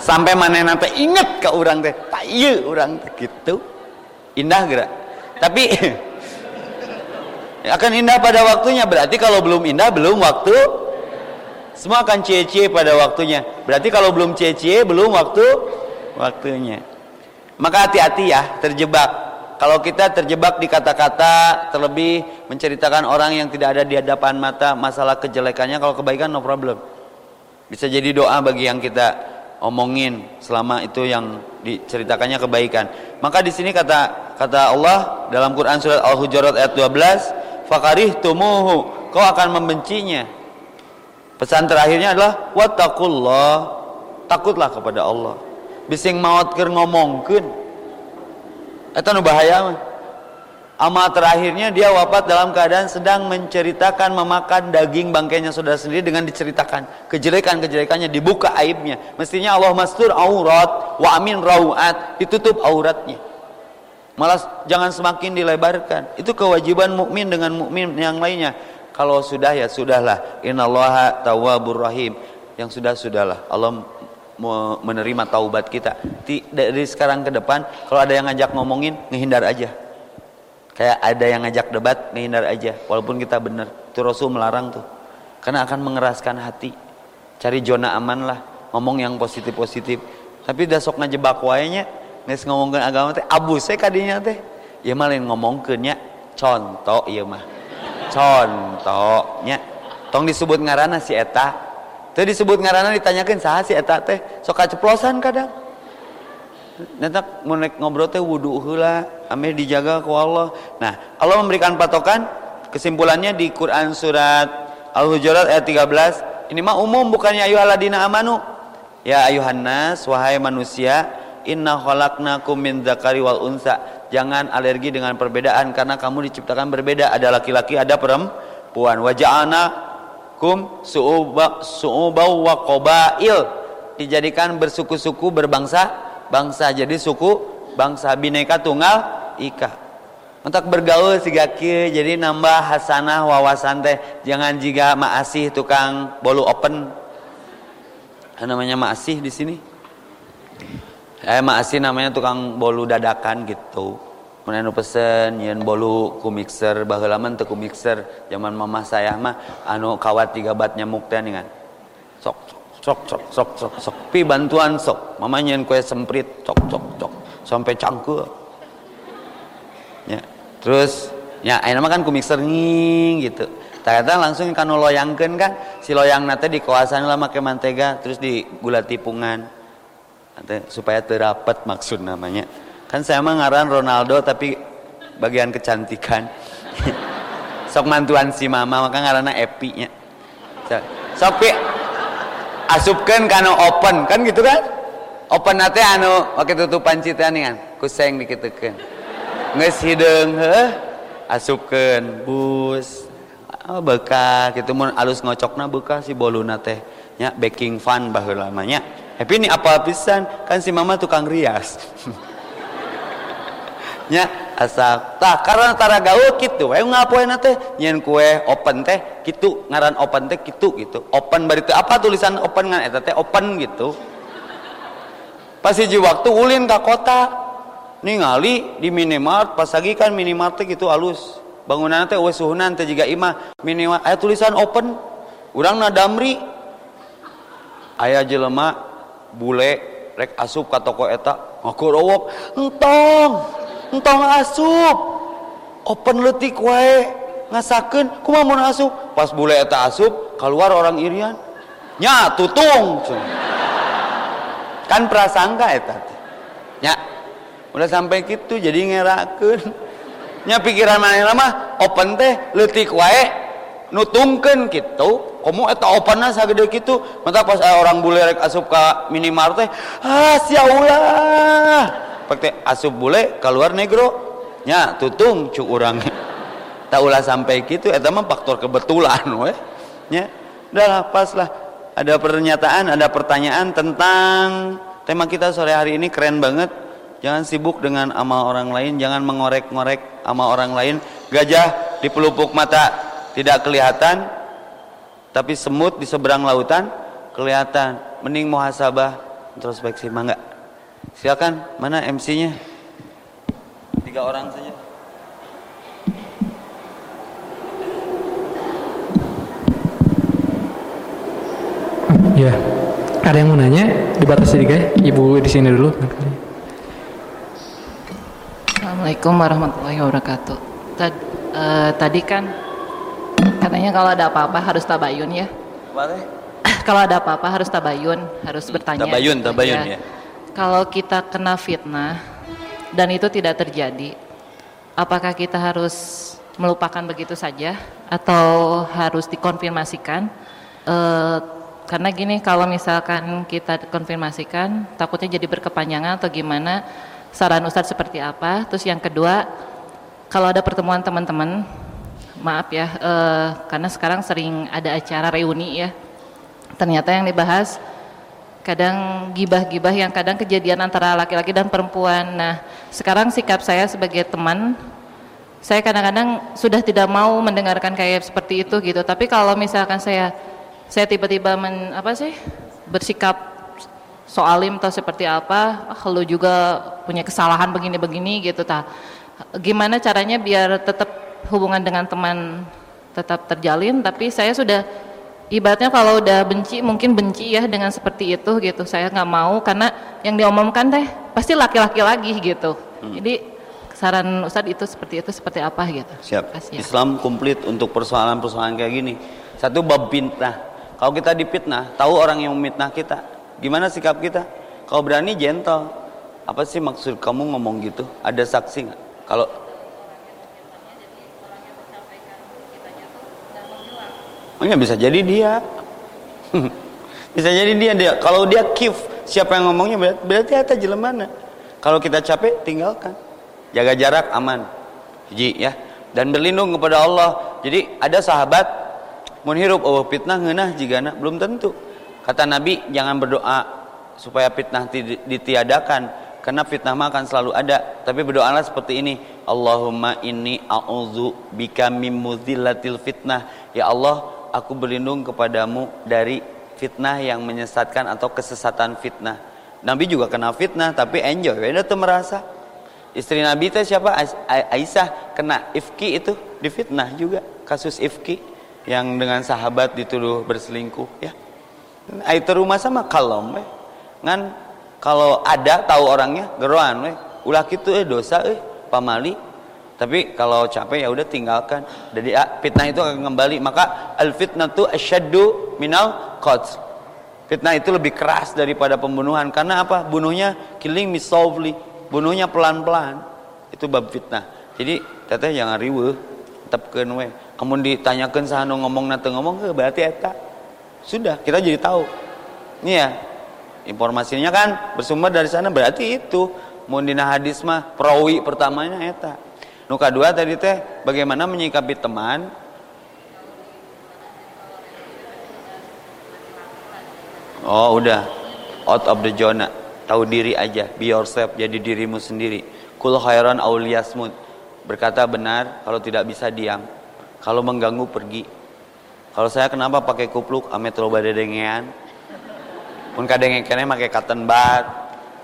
Sampai mana nanti inget ke orang teh. Tak iya orang gitu. Indah gerak tapi akan indah pada waktunya. Berarti kalau belum indah belum waktu semua akan cie-cie pada waktunya berarti kalau belum cie-cie belum waktu waktunya maka hati-hati ya terjebak kalau kita terjebak di kata-kata terlebih menceritakan orang yang tidak ada di hadapan mata masalah kejelekannya kalau kebaikan no problem. Bisa jadi doa bagi yang kita omongin selama itu yang diceritakannya kebaikan. Maka di sini kata kata Allah dalam Quran surat Al-Hujurat ayat 12, "Fakarih tumuhu." Kau akan membencinya. Pesan terakhirnya adalah wattaqullah. Takutlah kepada Allah. Bising maut keur ngomongkeun itu nu bahaya mah. Amal terakhirnya dia wafat dalam keadaan sedang menceritakan memakan daging bangkainya saudara sendiri dengan diceritakan kejelekan-kejelekannya dibuka aibnya. Mestinya Allah mastur aurat wa amin rawat ditutup auratnya. Malah jangan semakin dilebarkan. Itu kewajiban mukmin dengan mukmin yang lainnya. Kalau sudah ya sudahlah. Innallaha tawwabur rahim. Yang sudah sudahlah. Allah menerima taubat kita. Dari sekarang ke depan, kalau ada yang ngajak ngomongin, ngehindar aja. Kayak ada yang ngajak debat, ngehindar aja. Walaupun kita benar. Itu Rasul melarang tuh. Karena akan mengeraskan hati. Cari zona aman lah. Ngomong yang positif-positif. Tapi udah sok ngejebak wayanya. Nes ngomongin agama teh. Abu saya kadinya teh. Ya malin ngomongkeunnya contoh iya mah. Contohnya. Tong disebut ngarana si eta Teu disebut ngaranna ditanyakeun saha sih eta teh? Sok kaceplosan kadang. Nanti mun ngobrol teh wudu heula, ame dijaga ku Allah. Nah, Allah memberikan patokan kesimpulannya di Quran surat Al-Hujurat ayat 13. Ini mah umum bukannya ayyuhalladzina amanu. Ya ayuhan nas, wahai manusia, inna khalaqnakum min dzakari wal unsa. Jangan alergi dengan perbedaan karena kamu diciptakan berbeda. Ada laki-laki, ada perempuan. Wa kum su'uba su'ubau wa qabail. Dijadikan bersuku-suku berbangsa bangsa. Jadi suku bangsa. Bineka tunggal ika. Untuk bergaul siga kieu jadi nambah hasanah wawasan teh. Jangan jika maasih tukang bolu open. Namanya maasih di sini eh maasih namanya tukang bolu dadakan gitu. Anu pesen yen bolu ku mixer baheula mah teu ku mixer. Zaman mamah saya mah anu kawat tiga bat nyamuk teh ningan. Sok sok sok sok sok sok pi bantuan sok. Mama nyen kue semprit sok sok sok. Sampai cangkul. Ya. Terus ya ayeuna mah kan ku mixer nging gitu. Ternyata langsung kan loyangkeun kan. Si loyang nate di kawasan lah make mantega terus di gula tipungan supaya terapet maksud namanya Kan saya mah ngaran Ronaldo tapi bagian kecantikan. Sok mantuan si mama maka ngaranna Epi nya. Sok pi asupkeun kana open kan gitu kan? Open nate anu pakai tutupan cita nih kan, kuseng dikitukeun. Geus hideung heuh asupkeun bus. Oh, beka gitu mun alus ngocokna beka si boluna teh nya baking fun baheula lamanya. Tapi ini apa pisan? Kan si mama tukang rias. nya asa tah karena tara gaul gitu we ngapoeuna teh? Nyen kue open teh gitu ngaran open teh gitu gitu. Open bari teh apa tulisan open ngan eta teh? Open gitu. Pas hiji waktu ulin ka kota ningali di minimart pas lagi kan minimart gitu halus bangunan teh wes suhunan teh juga imah. Minimal aya tulisan open. Urang na damri. Aya jelema bule rek asup ka toko eta ngakurowok entong entong asup. Open letik wae ngasakeun kumaha mun asup? Pas bule eta asup keluar orang irian nya tutung. Kan prasangka eta nya udah sampai gitu jadi ngerakeun. Nya pikiran mana lama open teh letik wae nutungkeun gitu komo eta openna sagede kitu. Mata pas orang bule rek asup ka minimart teh ah sia ulah teh asup bule keluar negro. Nya tutung cuk urang. Tak ulah sampai gitu eta mah faktor kebetulan we nya udah pas lah. Ada pernyataan ada pertanyaan tentang tema kita sore hari ini keren banget. Jangan sibuk dengan amal orang lain, jangan mengorek-ngorek amal orang lain. Gajah di pelupuk mata tidak kelihatan, tapi semut di seberang lautan kelihatan. Mending muhasabah, introspeksi, mangga. Silakan, mana MC-nya? Tiga orang saja. Ya, ada yang mau nanya? Dibatasi tiga ya? Ibu di sini dulu. Assalamualaikum warahmatullahi wabarakatuh. Tad, uh, tadi kan katanya kalau ada apa-apa harus tabayun ya. Kalau ada apa-apa harus tabayun, harus bertanya. Tabayun, gitu, tabayun ya. ya. Kalau kita kena fitnah dan itu tidak terjadi, apakah kita harus melupakan begitu saja atau harus dikonfirmasikan? Uh, karena gini, kalau misalkan kita konfirmasikan, takutnya jadi berkepanjangan atau gimana? saran Ustadz seperti apa. Terus yang kedua, kalau ada pertemuan teman-teman, maaf ya, eh, karena sekarang sering ada acara reuni ya. Ternyata yang dibahas kadang gibah-gibah yang kadang kejadian antara laki-laki dan perempuan. Nah, sekarang sikap saya sebagai teman, saya kadang-kadang sudah tidak mau mendengarkan kayak seperti itu gitu. Tapi kalau misalkan saya saya tiba-tiba men apa sih bersikap soalim atau seperti apa, ah, lu juga punya kesalahan begini-begini gitu ta. Gimana caranya biar tetap hubungan dengan teman tetap terjalin tapi saya sudah ibaratnya kalau udah benci mungkin benci ya dengan seperti itu gitu. Saya nggak mau karena yang diomongkan teh pasti laki-laki lagi gitu. Hmm. Jadi saran Ustadz itu seperti itu seperti apa gitu. Siap. Kasih, ya. Islam komplit untuk persoalan-persoalan kayak gini. Satu bab fitnah. Kalau kita dipitnah, tahu orang yang memitnah kita, Gimana sikap kita? Kalau berani gentle. Apa sih maksud kamu ngomong gitu? Ada saksi nggak? Kalau Oh ya bisa jadi dia. bisa jadi dia dia. Kalau dia kif, siapa yang ngomongnya berarti, berarti ada jelemana. Kalau kita capek, tinggalkan. Jaga jarak aman. Ji ya. Dan berlindung kepada Allah. Jadi ada sahabat mun hirup oh fitnah ngeunah jigana belum tentu. Kata Nabi, jangan berdoa supaya fitnah ditiadakan karena fitnah mah akan selalu ada. Tapi berdoalah seperti ini, Allahumma inni a'udzu bika mudzillatil fitnah. Ya Allah, aku berlindung kepadamu dari fitnah yang menyesatkan atau kesesatan fitnah. Nabi juga kena fitnah tapi enjoy, beda tuh merasa. Istri Nabi itu siapa? Aisyah kena ifki itu difitnah juga kasus ifki yang dengan sahabat dituduh berselingkuh ya. Itu rumah sama kalom we. Ngan kalau ada tahu orangnya geroan we. Ulah kitu eh dosa eh pamali. Tapi kalau capek ya udah tinggalkan. Jadi ah, fitnah itu akan kembali. Maka al fitnah itu asyaddu minal qatl. Fitnah itu lebih keras daripada pembunuhan karena apa? Bunuhnya killing me softly. Bunuhnya pelan-pelan. Itu bab fitnah. Jadi teteh jangan riweuh. Tepkeun we. Kemudian ditanyakan sahanu ngomong nate ngomong berarti eta sudah, kita jadi tahu. Ini ya, informasinya kan bersumber dari sana berarti itu. Mundina hadis mah perawi pertamanya eta. Nuka dua tadi teh bagaimana menyikapi teman? Oh udah. Out of the zona tahu diri aja. Be yourself. Jadi dirimu sendiri. Kul khairan auliyasmud berkata benar kalau tidak bisa diam. Kalau mengganggu pergi. Kalau saya kenapa pakai kupluk? Ame telo badedengean? Pun kadang kene make cotton bud.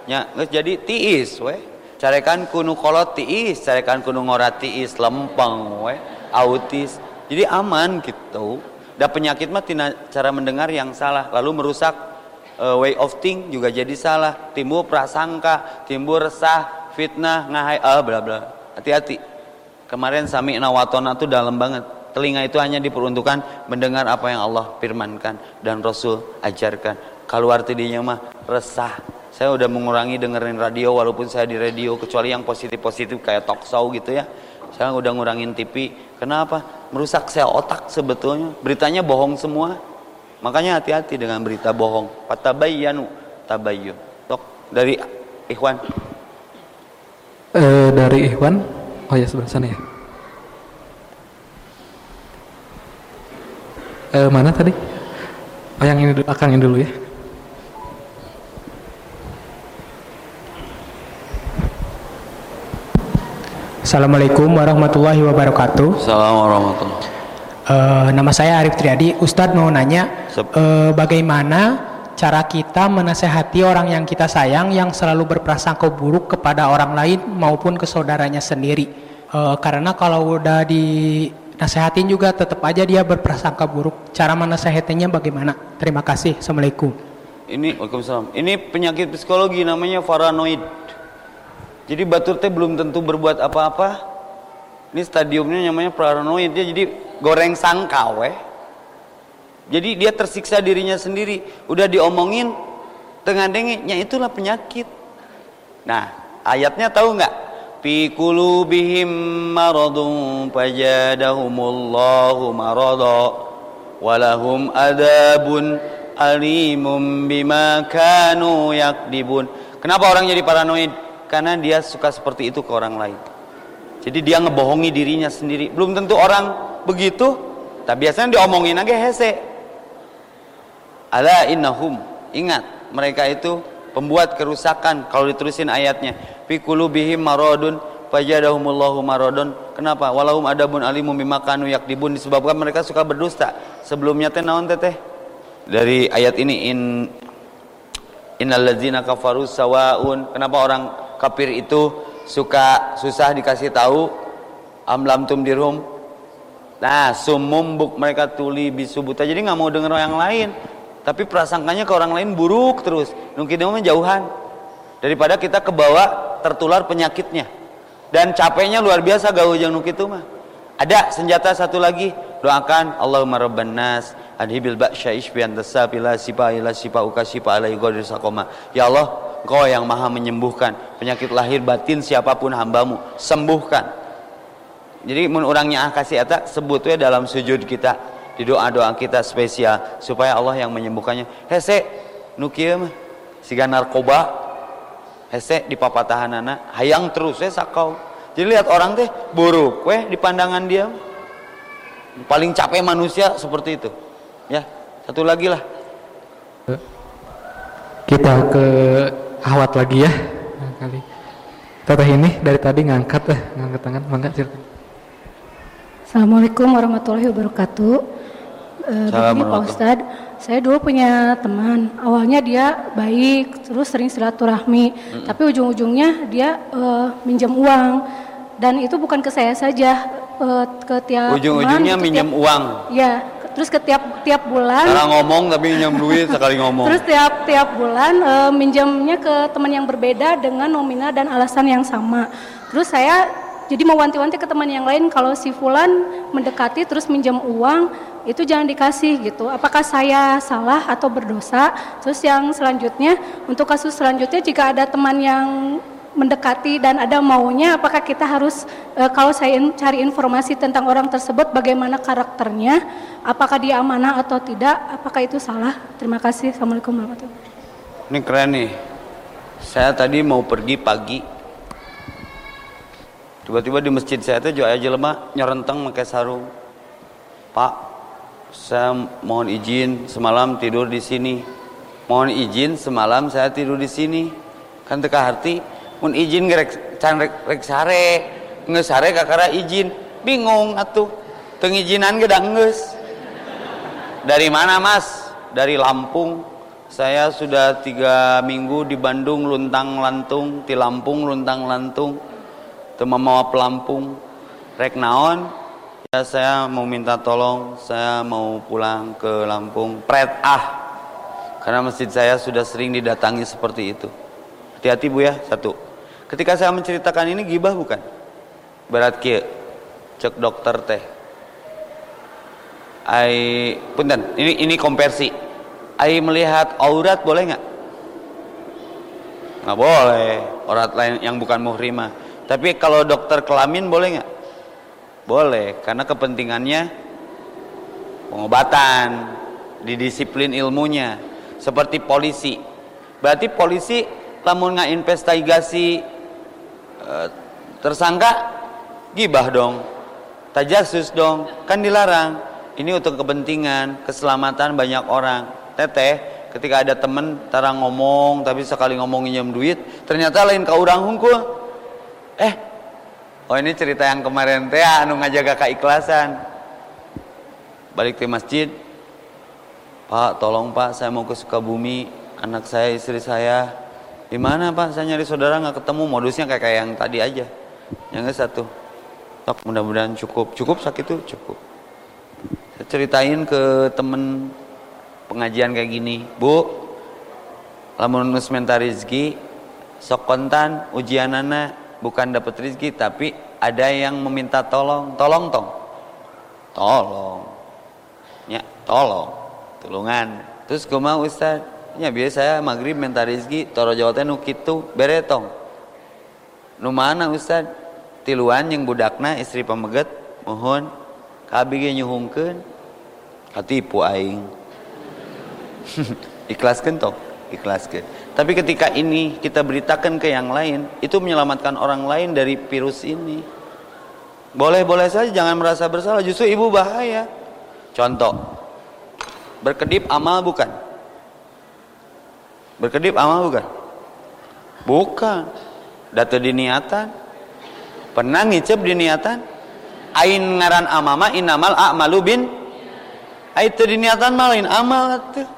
Nya jadi tiis we. Carekan kuno kolot tiis carekan kuno ngorat tiis lempeng we autis. Jadi aman gitu. Dan penyakit mah tina cara mendengar yang salah lalu merusak uh, way of think juga jadi salah. Timbul prasangka timbul resah fitnah ngahai ah bla bla. Hati-hati. Kemarin sami nawatona tuh dalam banget. Telinga itu hanya diperuntukkan mendengar apa yang Allah firmankan dan Rasul ajarkan. Kalau artinya mah resah saya udah mengurangi dengerin radio walaupun saya di radio kecuali yang positif-positif kayak talk show gitu ya. Saya udah ngurangin TV kenapa? Merusak sel otak sebetulnya. Beritanya bohong semua. Makanya hati-hati dengan berita bohong. Patabayyanu tabayyun. Tok dari Ikhwan. Uh, dari Ikhwan? Oh ya sebelah sana ya. Uh, mana tadi? Oh yang ini akang ini dulu ya Assalamualaikum warahmatullahi wabarakatuh. Assalamualaikum warahmatullahi uh, Nama saya Arif Triadi. Ustadz mau nanya, uh, bagaimana cara kita menasehati orang yang kita sayang yang selalu berprasangka buruk kepada orang lain maupun ke saudaranya sendiri? Uh, karena kalau udah dinasehatin juga tetap aja dia berprasangka buruk. Cara menasehatinya bagaimana? Terima kasih. Assalamualaikum. Ini, Waalaikumsalam. Ini penyakit psikologi namanya paranoid. Jadi batur teh belum tentu berbuat apa-apa. Ini stadiumnya namanya paranoid dia jadi goreng sangka weh. Jadi dia tersiksa dirinya sendiri. Udah diomongin dengan dengenya itulah penyakit. Nah, ayatnya tahu nggak? Fi kulubihim maradun fajadahumullahu marada walahum adabun alimum bima kanu yakdibun. Kenapa orang jadi paranoid? Karena dia suka seperti itu ke orang lain. Jadi dia ngebohongi dirinya sendiri. Belum tentu orang begitu, tapi biasanya diomongin aja hese. Ala innahum. Ingat, mereka itu pembuat kerusakan kalau diterusin ayatnya. Fi qulubihim maradun fajadahumullahu maradun. Kenapa? Walahum adabun alimun bima kanu yakdibun disebabkan mereka suka berdusta. Sebelumnya teh naon teh? Dari ayat ini in innalladzina kafaru sawaun. Kenapa orang kafir itu suka susah dikasih tahu amlam tum dirhum. Nah sumum buk mereka tuli bisubuta jadi nggak mau dengar yang lain. Tapi prasangkanya ke orang lain buruk terus. Mungkin jauhan. Daripada kita kebawa tertular penyakitnya. Dan capeknya luar biasa yang nuk itu mah. Ada senjata satu lagi. Doakan Allahumma rabban adhibil ba'sya ishfi antasa bila sipa ila sipa uka sipa alaihi sakoma ya Allah Engkau yang maha menyembuhkan. Penyakit lahir batin siapa pun hambamu sembuhkan. Jadi mun orangnya kasih eta sebutnya dalam sujud kita di doa-doa kita spesial supaya Allah yang menyembuhkannya. Hese nukia mah siga narkoba hese di papatahanana hayang terus ya sakau. Jadi lihat orang teh buruk weh di pandangan dia. Paling capek manusia seperti itu ya satu lagi lah. Kita ke awat lagi ya. Kali. Teteh ini dari tadi ngangkat eh ngangkat tangan. Mangga silakan. Assalamualaikum warahmatullahi wabarakatuh. Uh, begini Pak Ustad saya dulu punya teman. Awalnya dia baik terus sering silaturahmi. Mm -hmm. tapi ujung-ujungnya dia uh, minjam uang. Dan itu bukan ke saya saja uh, ke tiap ujung-ujungnya minjam uang. Ya terus ke tiap tiap bulan. Karena ngomong tapi minjem duit sekali ngomong. Terus tiap tiap bulan e, minjamnya ke teman yang berbeda dengan nominal dan alasan yang sama. Terus saya jadi mau wanti-wanti ke teman yang lain. Kalau si fulan mendekati terus minjam uang itu jangan dikasih gitu. Apakah saya salah atau berdosa? Terus yang selanjutnya untuk kasus selanjutnya jika ada teman yang mendekati dan ada maunya apakah kita harus e, kalau saya in, cari informasi tentang orang tersebut bagaimana karakternya apakah dia amanah atau tidak apakah itu salah? Terima kasih. Assalamualaikum warahmatullahi wabarakatuh. Ini keren nih. Saya tadi mau pergi pagi. Tiba-tiba di masjid saya itu jual aja lemah nyerenteng pakai sarung. Pak saya mohon izin semalam tidur di sini. Mohon izin semalam saya tidur di sini. Kan teka hati mun izin rek can rek, rek sare ngeus sare kakara izin. Bingung atuh teu ngijinan ge geus dari mana mas? Dari Lampung. Saya sudah tiga minggu di Bandung luntang lantung di Lampung luntang lantung. Temamawa pelampung. Rek naon? Ya saya mau minta tolong saya mau pulang ke Lampung. Pret ah! Karena masjid saya sudah sering didatangi seperti itu. Hati-hati bu ya. Satu ketika saya menceritakan ini gibah bukan berat kia cek dokter teh ai punten ini ini konversi Ai melihat aurat boleh nggak? Nggak boleh. Aurat lain yang bukan muhrimah. Tapi kalau dokter kelamin boleh nggak? Boleh, karena kepentingannya pengobatan di disiplin ilmunya. Seperti polisi. Berarti polisi lamun nggak investigasi e, tersangka? Gibah dong. Tajasus dong, kan dilarang. Ini untuk kepentingan keselamatan banyak orang. Teteh ketika ada temen tara ngomong tapi sekali ngomong nyem duit ternyata lain kau orang hungkul. Eh oh ini cerita yang kemarin teh anu ngajaga keikhlasan. Balik ke masjid. Pak tolong Pak saya mau ke Sukabumi. Anak saya istri saya di mana Pak? Saya nyari saudara nggak ketemu. Modusnya kayak kayak yang tadi aja. Yang satu. Tok mudah-mudahan cukup. Cukup sakit tuh? Cukup. Saya ceritain ke temen pengajian kayak gini. Bu lamun nus minta rizki sok kontan ujianana bukan dapat rizki tapi ada yang meminta tolong. Tolong tong. Tolong. Ya tolong. Tulungan. Terus kuma ustad ya biasa saya maghrib minta rizki toro jawa teh nu kitu beretong nu mana ustad tiluan yang budakna istri pameget mohon kabigi nyuhungkeun katipu aing. Ikhlaskan toh ikhlaskan tapi ketika ini kita beritakan ke yang lain itu menyelamatkan orang lain dari virus ini. Boleh-boleh saja jangan merasa bersalah justru ibu bahaya. Contoh berkedip amal bukan berkedip amal bukan bukan data diniatan pernah ngicep diniatan ain ngaran amama inamal a'malu bin itu diniatan malin amal tuh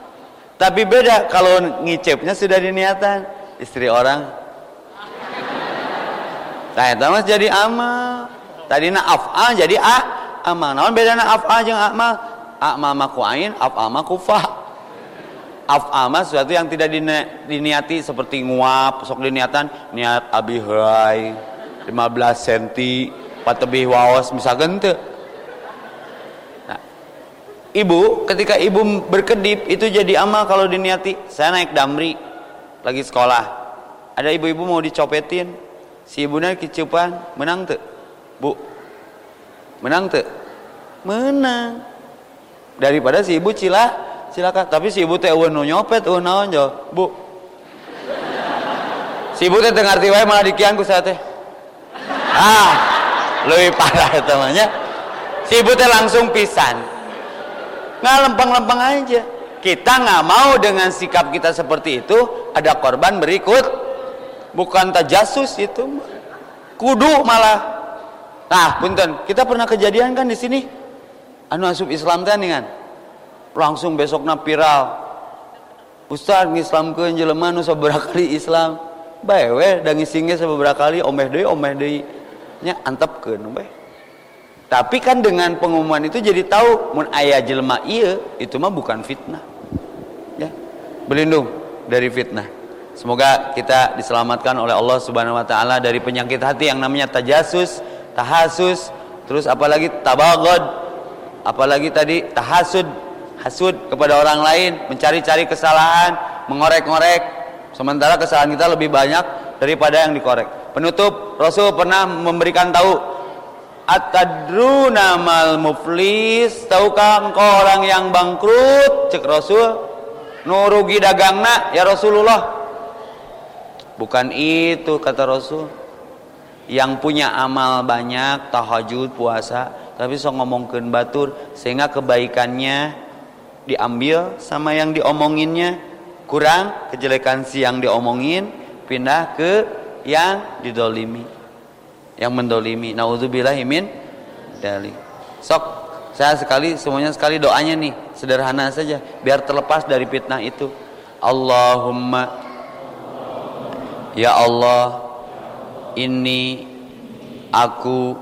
tapi beda kalau ngicepnya sudah diniatan istri orang. Nah, itu mas jadi amal. Tadi na af'al jadi a amal. Naon beda na af'al jeung amal? Amal maku ain, af'al maku fa. Af'al mah sesuatu yang tidak diniati seperti nguap, sok diniatan niat abihai 15 cm, patebih waos misalkan teu Ibu, ketika ibu berkedip itu jadi amal kalau diniati. Saya naik damri lagi sekolah. Ada ibu-ibu mau dicopetin. Si ibunya kicupan, menang tuh. Bu. Menang tuh. Menang. Daripada si ibu cila, silakan. Tapi si ibu teh eueuh nu nyopet, eueuh naon jo. Bu. Si ibu teh teu ngarti malah dikian ku saya teh. Ah, lebih parah temannya. Si ibu teh langsung pisan nggak lempeng-lempeng aja kita nggak mau dengan sikap kita seperti itu ada korban berikut bukan tajasus itu kudu malah nah punten kita pernah kejadian kan di sini anu asup Islam teh kan langsung besoknya viral Ustaz Islam ke jelema nu sabaraha kali Islam bae we da ngisingnya sabaraha kali omeh deui omeh deui nya antepkeun bae tapi kan dengan pengumuman itu jadi tahu mun ayah jelma iya itu mah bukan fitnah. Ya. Berlindung dari fitnah. Semoga kita diselamatkan oleh Allah Subhanahu wa taala dari penyakit hati yang namanya tajasus, tahasus, terus apalagi tabagod, apalagi tadi tahasud, hasud kepada orang lain, mencari-cari kesalahan, mengorek-ngorek. Sementara kesalahan kita lebih banyak daripada yang dikorek. Penutup Rasul pernah memberikan tahu Atadruna mal muflis? Tahukah engkau orang yang bangkrut? Cek Rasul Nurugi dagangna ya Rasulullah. Bukan itu kata Rasul. Yang punya amal banyak Tahajud puasa Tapi so ngomongkan batur Sehingga kebaikannya Diambil sama yang diomonginnya. Kurang kejelekan si yang diomongin Pindah ke yang didolimi. Yang mendolimi. Naudzubillahi min dalik. Sok saya sekali semuanya sekali doanya nih sederhana saja biar terlepas dari fitnah itu. Allahumma Ya Allah ini aku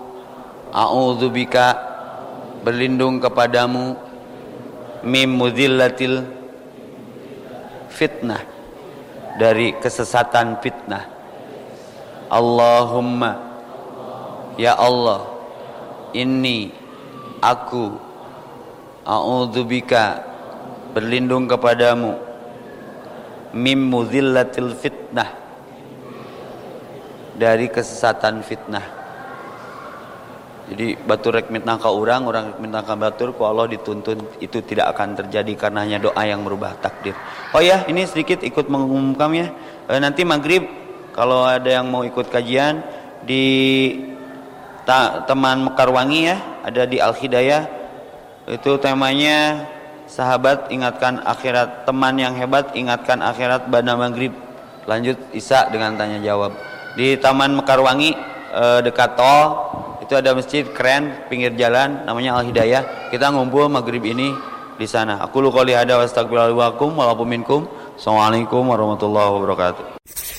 a'udzubika berlindung kepadamu mim mudzillatil fitnah. Dari kesesatan fitnah. Allahumma ya Allah ini aku a'udzubika berlindung kepadamu. Mim mudzillatil fitnah. Dari kesesatan fitnah jadi batu rek ka orang, orang rek ka batur ku Allah dituntun itu tidak akan terjadi karena hanya doa yang merubah takdir. Oh ya, ini sedikit ikut mengumumkannya. E, nanti maghrib kalau ada yang mau ikut kajian di ta, teman Mekarwangi ya, ada di Al Hidayah. Itu temanya sahabat ingatkan akhirat, teman yang hebat ingatkan akhirat pada maghrib. Lanjut Isa dengan tanya jawab. Di Taman Mekarwangi e, dekat tol itu ada masjid keren pinggir jalan namanya Al Hidayah. Kita ngumpul maghrib ini di sana. Aku lu qouli hada wa astagfirullahaladzim wa minkum. Assalamualaikum warahmatullahi wabarakatuh